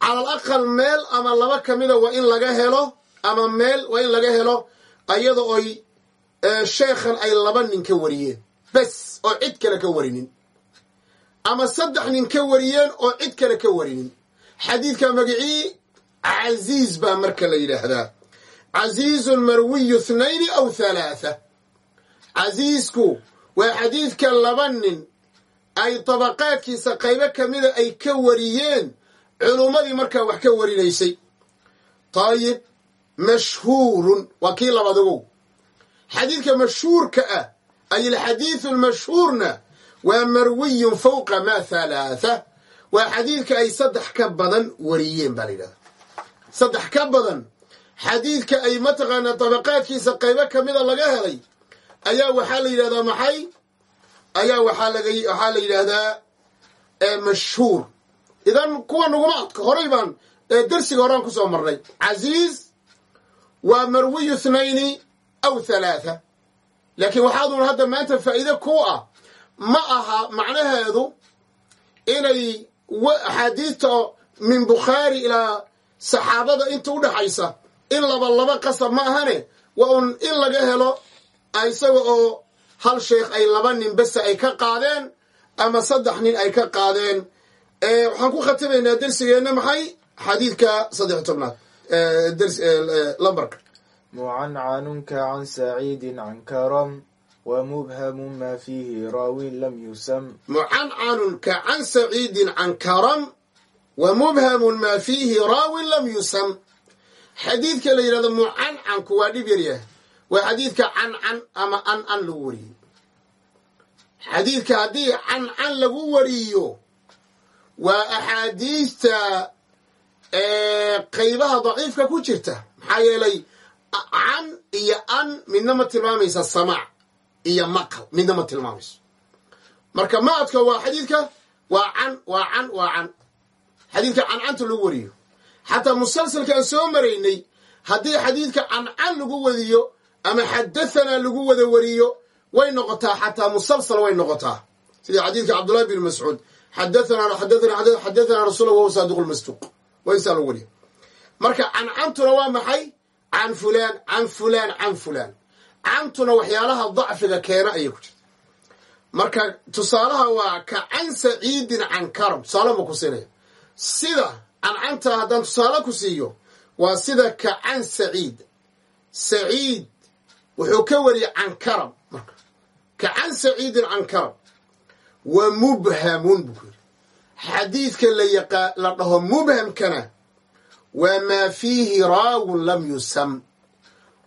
calal aqal meel ama laba ka mida waa in laga helo ama meel waa in laga helo ayada oy sheekhan ay laba nin ka wariyeen. Bes oo cid kale ka warinin. Ama saddex nin ka wariyeen oo cid kale ka warinin xadiidka magicii casiiz baa marka la yidhaahdaa. Casiizun marwiyu thnayni aw halaatha casiisku waa xadiidka laba nin. Ay dabaqaadkiisa qaybo ka mida ay ka wariyeen. Culummadii markaa wax ka warinaysay. Taayib mashhuurun. Waa kii labaad xadiidka mashhuurka ah ay alxadiidu almashhuurna waa marwiyun fawqa maa halaatha waa xadiidka ay saddex ka badan wariyeen baa la yidhahda saddex ka badan xadiidka ay mataqaanaa dabaqaadkiisa qaybo ka mida laga helay ayaa waxaa la yidhahdaa maxay? Ayaa waxaa laga la yidhaahdaa mashhuur. Idan kuwa naguma adka horay baan dersiga horaan ku soo marnay. Casiiz waa marwiyu thnayni aw halaatha laakiin waxaadun hadda maanta faa'iide ku ah ma aha macnaheedu inay axaadiidta min bukhaari ilaa saxaabada inta u dhaxaysa in laba laba qasab ma ahane waa un in laga helo isaga oo hal sheekh ay laba nin bese ay ka qaadeen ama saddex nin ay ka qaadeen. Waxaan ku khatimaynaa dersigeenna maxay? Xadiidka saddex tobnaad lambarka wmubhamu ma fiihi raawin lam yusam mucancanun ka can saciidin can karam wa mubhamun maa fiihi raawin lam yusam xadiidka la yidhahdo mucancanku waa dhib yaryah waa xadiidka cancan ama an an lagu wariyo xadiidka haddii cancan lagu wariyo waa axaadiista qaybaha daciifka ku jirta maxaa yeelay can iyo an midna ma tilmaamaysa samaac iyo maqal midna ma tilmaamayso marka maadka waa xadiidka waa can waa can waa can. Xadiidka cancanta lagu wariyo. Xataa musalsalkaan soo maraynay haddii xadiidka cancan lagu wadiyo ama xadahanaa lagu wada wariyo way noqotaa xataa musalsal way noqotaa. Sida xadiidka cabdullahi bin mascuud xadahanaa rasuula wahuwa saadiqu lmasduuq waysaa lagu wariyo. Marka cancantuna waa maxay? Can fulaan can fulaan can fulaan cantuna waxyaalaha dacfiga keena ayay ku jirta marka tusaalaha waa ka can saciidin can karam tusaale ma ku siinaya. Sida cancanta haddaan tusaale ku siiyo waa sida ka can saciid. Saciid wuxuu ka wariyey can karab marka. Ka can saciidin can karab wa mubhamun buu ku yidhi xadiidka la dhaho mubhamkana waa maa fiihi raawun lam yusam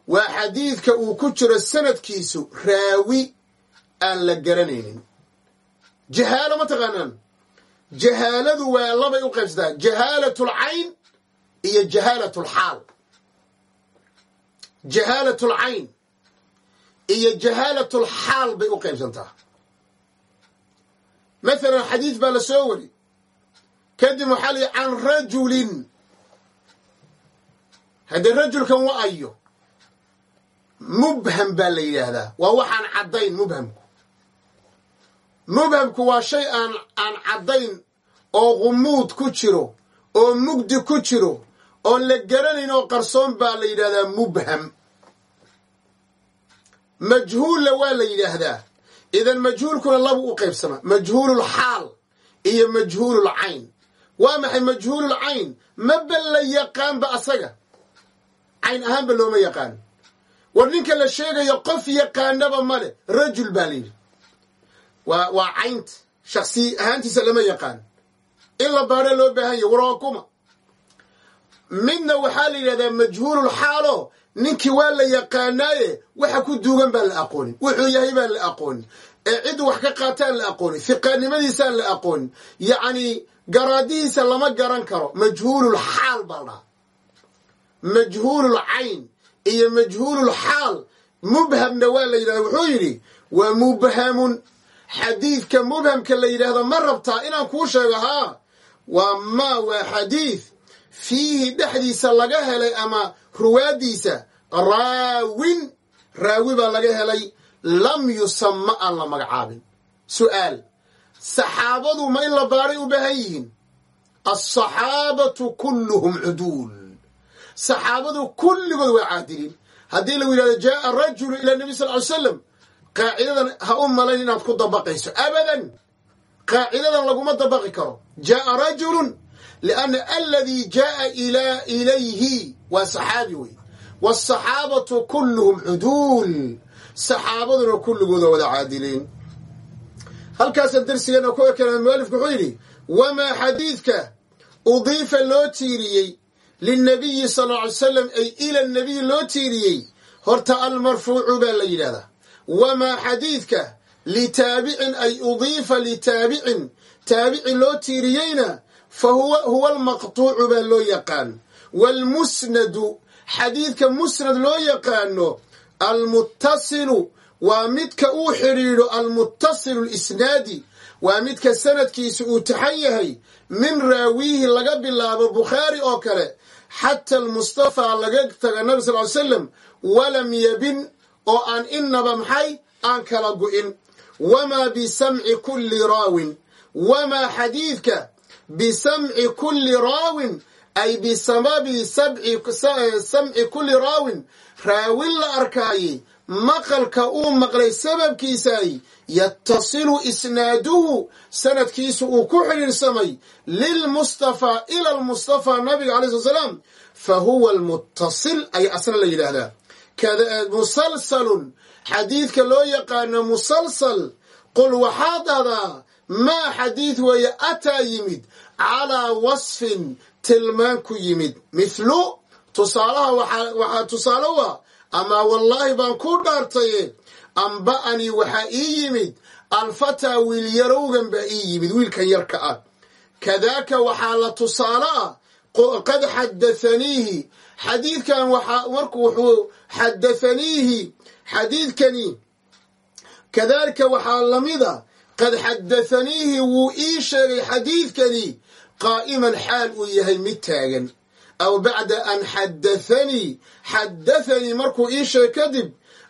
waa xadiidka uu ku jiro sanadkiisu raawi aan la garanaynin. Jahaalo ma taqaanaan? Jahaaladu waa labay u qaybsataa. Jahaalatu lcayn iyo jahaalatu lxaal jahaalatu lcayn iyo jahaalatu lxaal bay u qaybsantaa. Mathalan xadiid baa la soo wari kadib waxaa la yihi can rajulin. Haddee rajulkan wa ayo mubham baa la yidhaahdaa. Waa waxaan caddayn mubhamku. Mubhamku waa shay aan aan caddayn oo gumuud ku jiro oo mugdi ku jiro oon la garanayn oo qarsoon baa la yidhahdaa mubham. Majhuulla waa la yidhaahdaa. Idan majhuulkuna labu u qaybsama. Majhuululxaal iyo majhuululcayn waa maxay majhuululcayn maba la yaqaanba asaga. Cayn ahaanba looma yaqaan war ninka la sheegayo qof yaqaanaba male rajul baa la yidhi. Waa waa caynta shaksi ahaantiisa lama yaqaan. In la baadho loo baahan yahy waroo kuma. Midna waxaa la yidhahdaa majhuululxaalo ninkii waa la yaqaanaaye waxa ku duugan baan la aqoonin. Wuxuu yahay baan la aqoonin. Ee ciddu wax ka qaataan la aqoonin. Hiqaannimadiisaan la aqoonin. Yacni garaadihiisa lama garan karo. Majhuululxaal baa la dhahaa iyo majhuulul xaal mubhamna waa la yidhahda wuxuu yidhi waa mubhamun xadiidka mubhamka la yidhaahdo ma rabtaa inaan kuu sheego haa waa maa waa xadiid fiihi dhexdiisa laga helay ama ruwaadiisa raawin raawi baa laga helay lam yusama aan la magacaabin. Su'aal saxaabadu ma in la baaray u baahan yihiin alsaxaabatu kulluhum cuduul saxaabadu kulligood waa caadiliin. Haddii lagu yidhahdo jaaa rajulu ila nabi sal ly slam qaacidadan ha u malayn inaad ku dabaqayso. Abadan qaacidadan laguma dabaqi karo. Jaaa rajulun lianna aladii jaaa ilayhi. Waa saxaabi wey wاsaxaabatu kulluhum cuduul. Saxaabaduna kulligooda wada caadiliin. Halkaasaan darsigeena ku ekana mualifku wuxuu yidhi wamaa xadiidka udiifa loo tiiriyey lilnabiyi sal lla ly slam ay ila nabiy loo tiiriyey. Horta almarfuucu baa la yidhahdaa wamaa xadiidka litaabicin ay udiifa litaabicin taabici loo tiiriyeyna fa huwa almaqtuucu baa loo yaqaan. Waalmusnadu xadiidka musnad loo yaqaano almuttasilu waa midka uu xidhiidho almuttasilu lisnaadi waa midka sanadkiisa uu taxan yahay. Min raawiihi laga bilaabo bukhaari oo kale xata almustafaa laga taga nabi sal ly slam walam yabin oo aan inaba maxay aan kala gu'in wamaa bisamci kulli raawin wamaa xadiidka bisamci kulli raawin ay bisababi samci kulli raawin raawin la arkaayey maqalka uu maqlay sababkiisaay yatasilu isnaaduhu sanadkiisu uu ku xidhiirsamay lilmustafaa ila almustafaa nabiga alay sl slaam fa huwa almuttasil ayaa asna la yidhaahdaa. Musalsalun xadiidka loo yaqaano musalsal qul waxaad adaa maa xadiid weeye ataa yimid calaa wasfin tilmaan ku yimid. Mithlu tusaalaha waxaa tusaale u ah amaa wallaahi baan ku dhaartaye amba'anii waxaa ii yimid alfataa wiilyarowgan baa ii yimid wiilkan yarka ah. Kadaaka waxaa la tusaale ah qad xadathaniihi xadiidkan marku wuxuu xadathaniihi xadiidkani kadaalika waxaa lamida qad xadathaniihi wuu ii sheegay xadiidkani qaa'iman xaal uu yahay mid taagan. Aw bacda an xadathanii xadathanii markuu ii sheeg kadib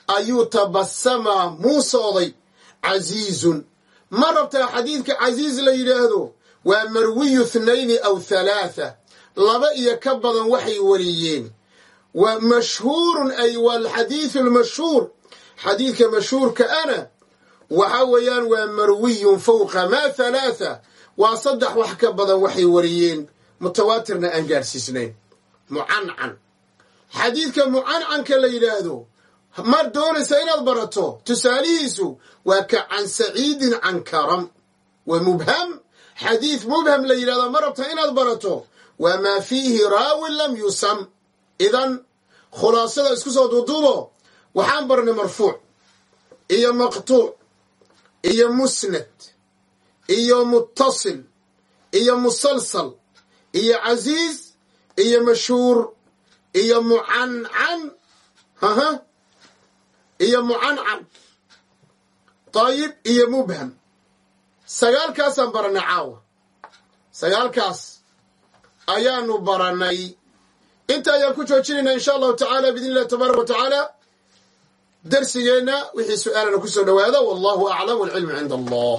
ayuu tabasamaa muusooday casiizun. Ma rabtaa xadiidka casiiz la yidhaahdo? Waa marwiyu thnayni aw halaatha laba iyo ka badan waxay wariyeen. Wa mashhuurun ay walxadiidu lmashhuur xadiidka mashhuurka ana waxa weeyaan waa marwiyun fowqa maa halaatha waa saddex wax ka badan waxay wariyeen. Mutawaatirna aan gaadhsiisnayn mucancan. Xadiidka mucancanka la yidhaahdo mar doonaysa inaad barato tusaalihiisu waa ka can saciidin can karam. Waa mubham xadiid mubham la yidhahdo ma rabta inaad barato. Waa maa fiihi raawin lam yusam. Idan khulaasada isku soo duuduubo waxaan barnay marfuuc iyo maqtuuc iyo musnad iyo muttasil iyo musalsal iyo casiiz iyo mashhuur iyo mucancan. Haha iyo mucancan dayib iyo mubham. Sagaalkaasaan barannay caawa. Sagaalkaas ayaanu barannay. Inta ayaan ku joojinaynaa insha allahu tacaala biidn illahi tabaaraka wa tacaala darsigeenna wixii su'aalana ku soo dhowaada wallahu aclam walcilmu cinda allah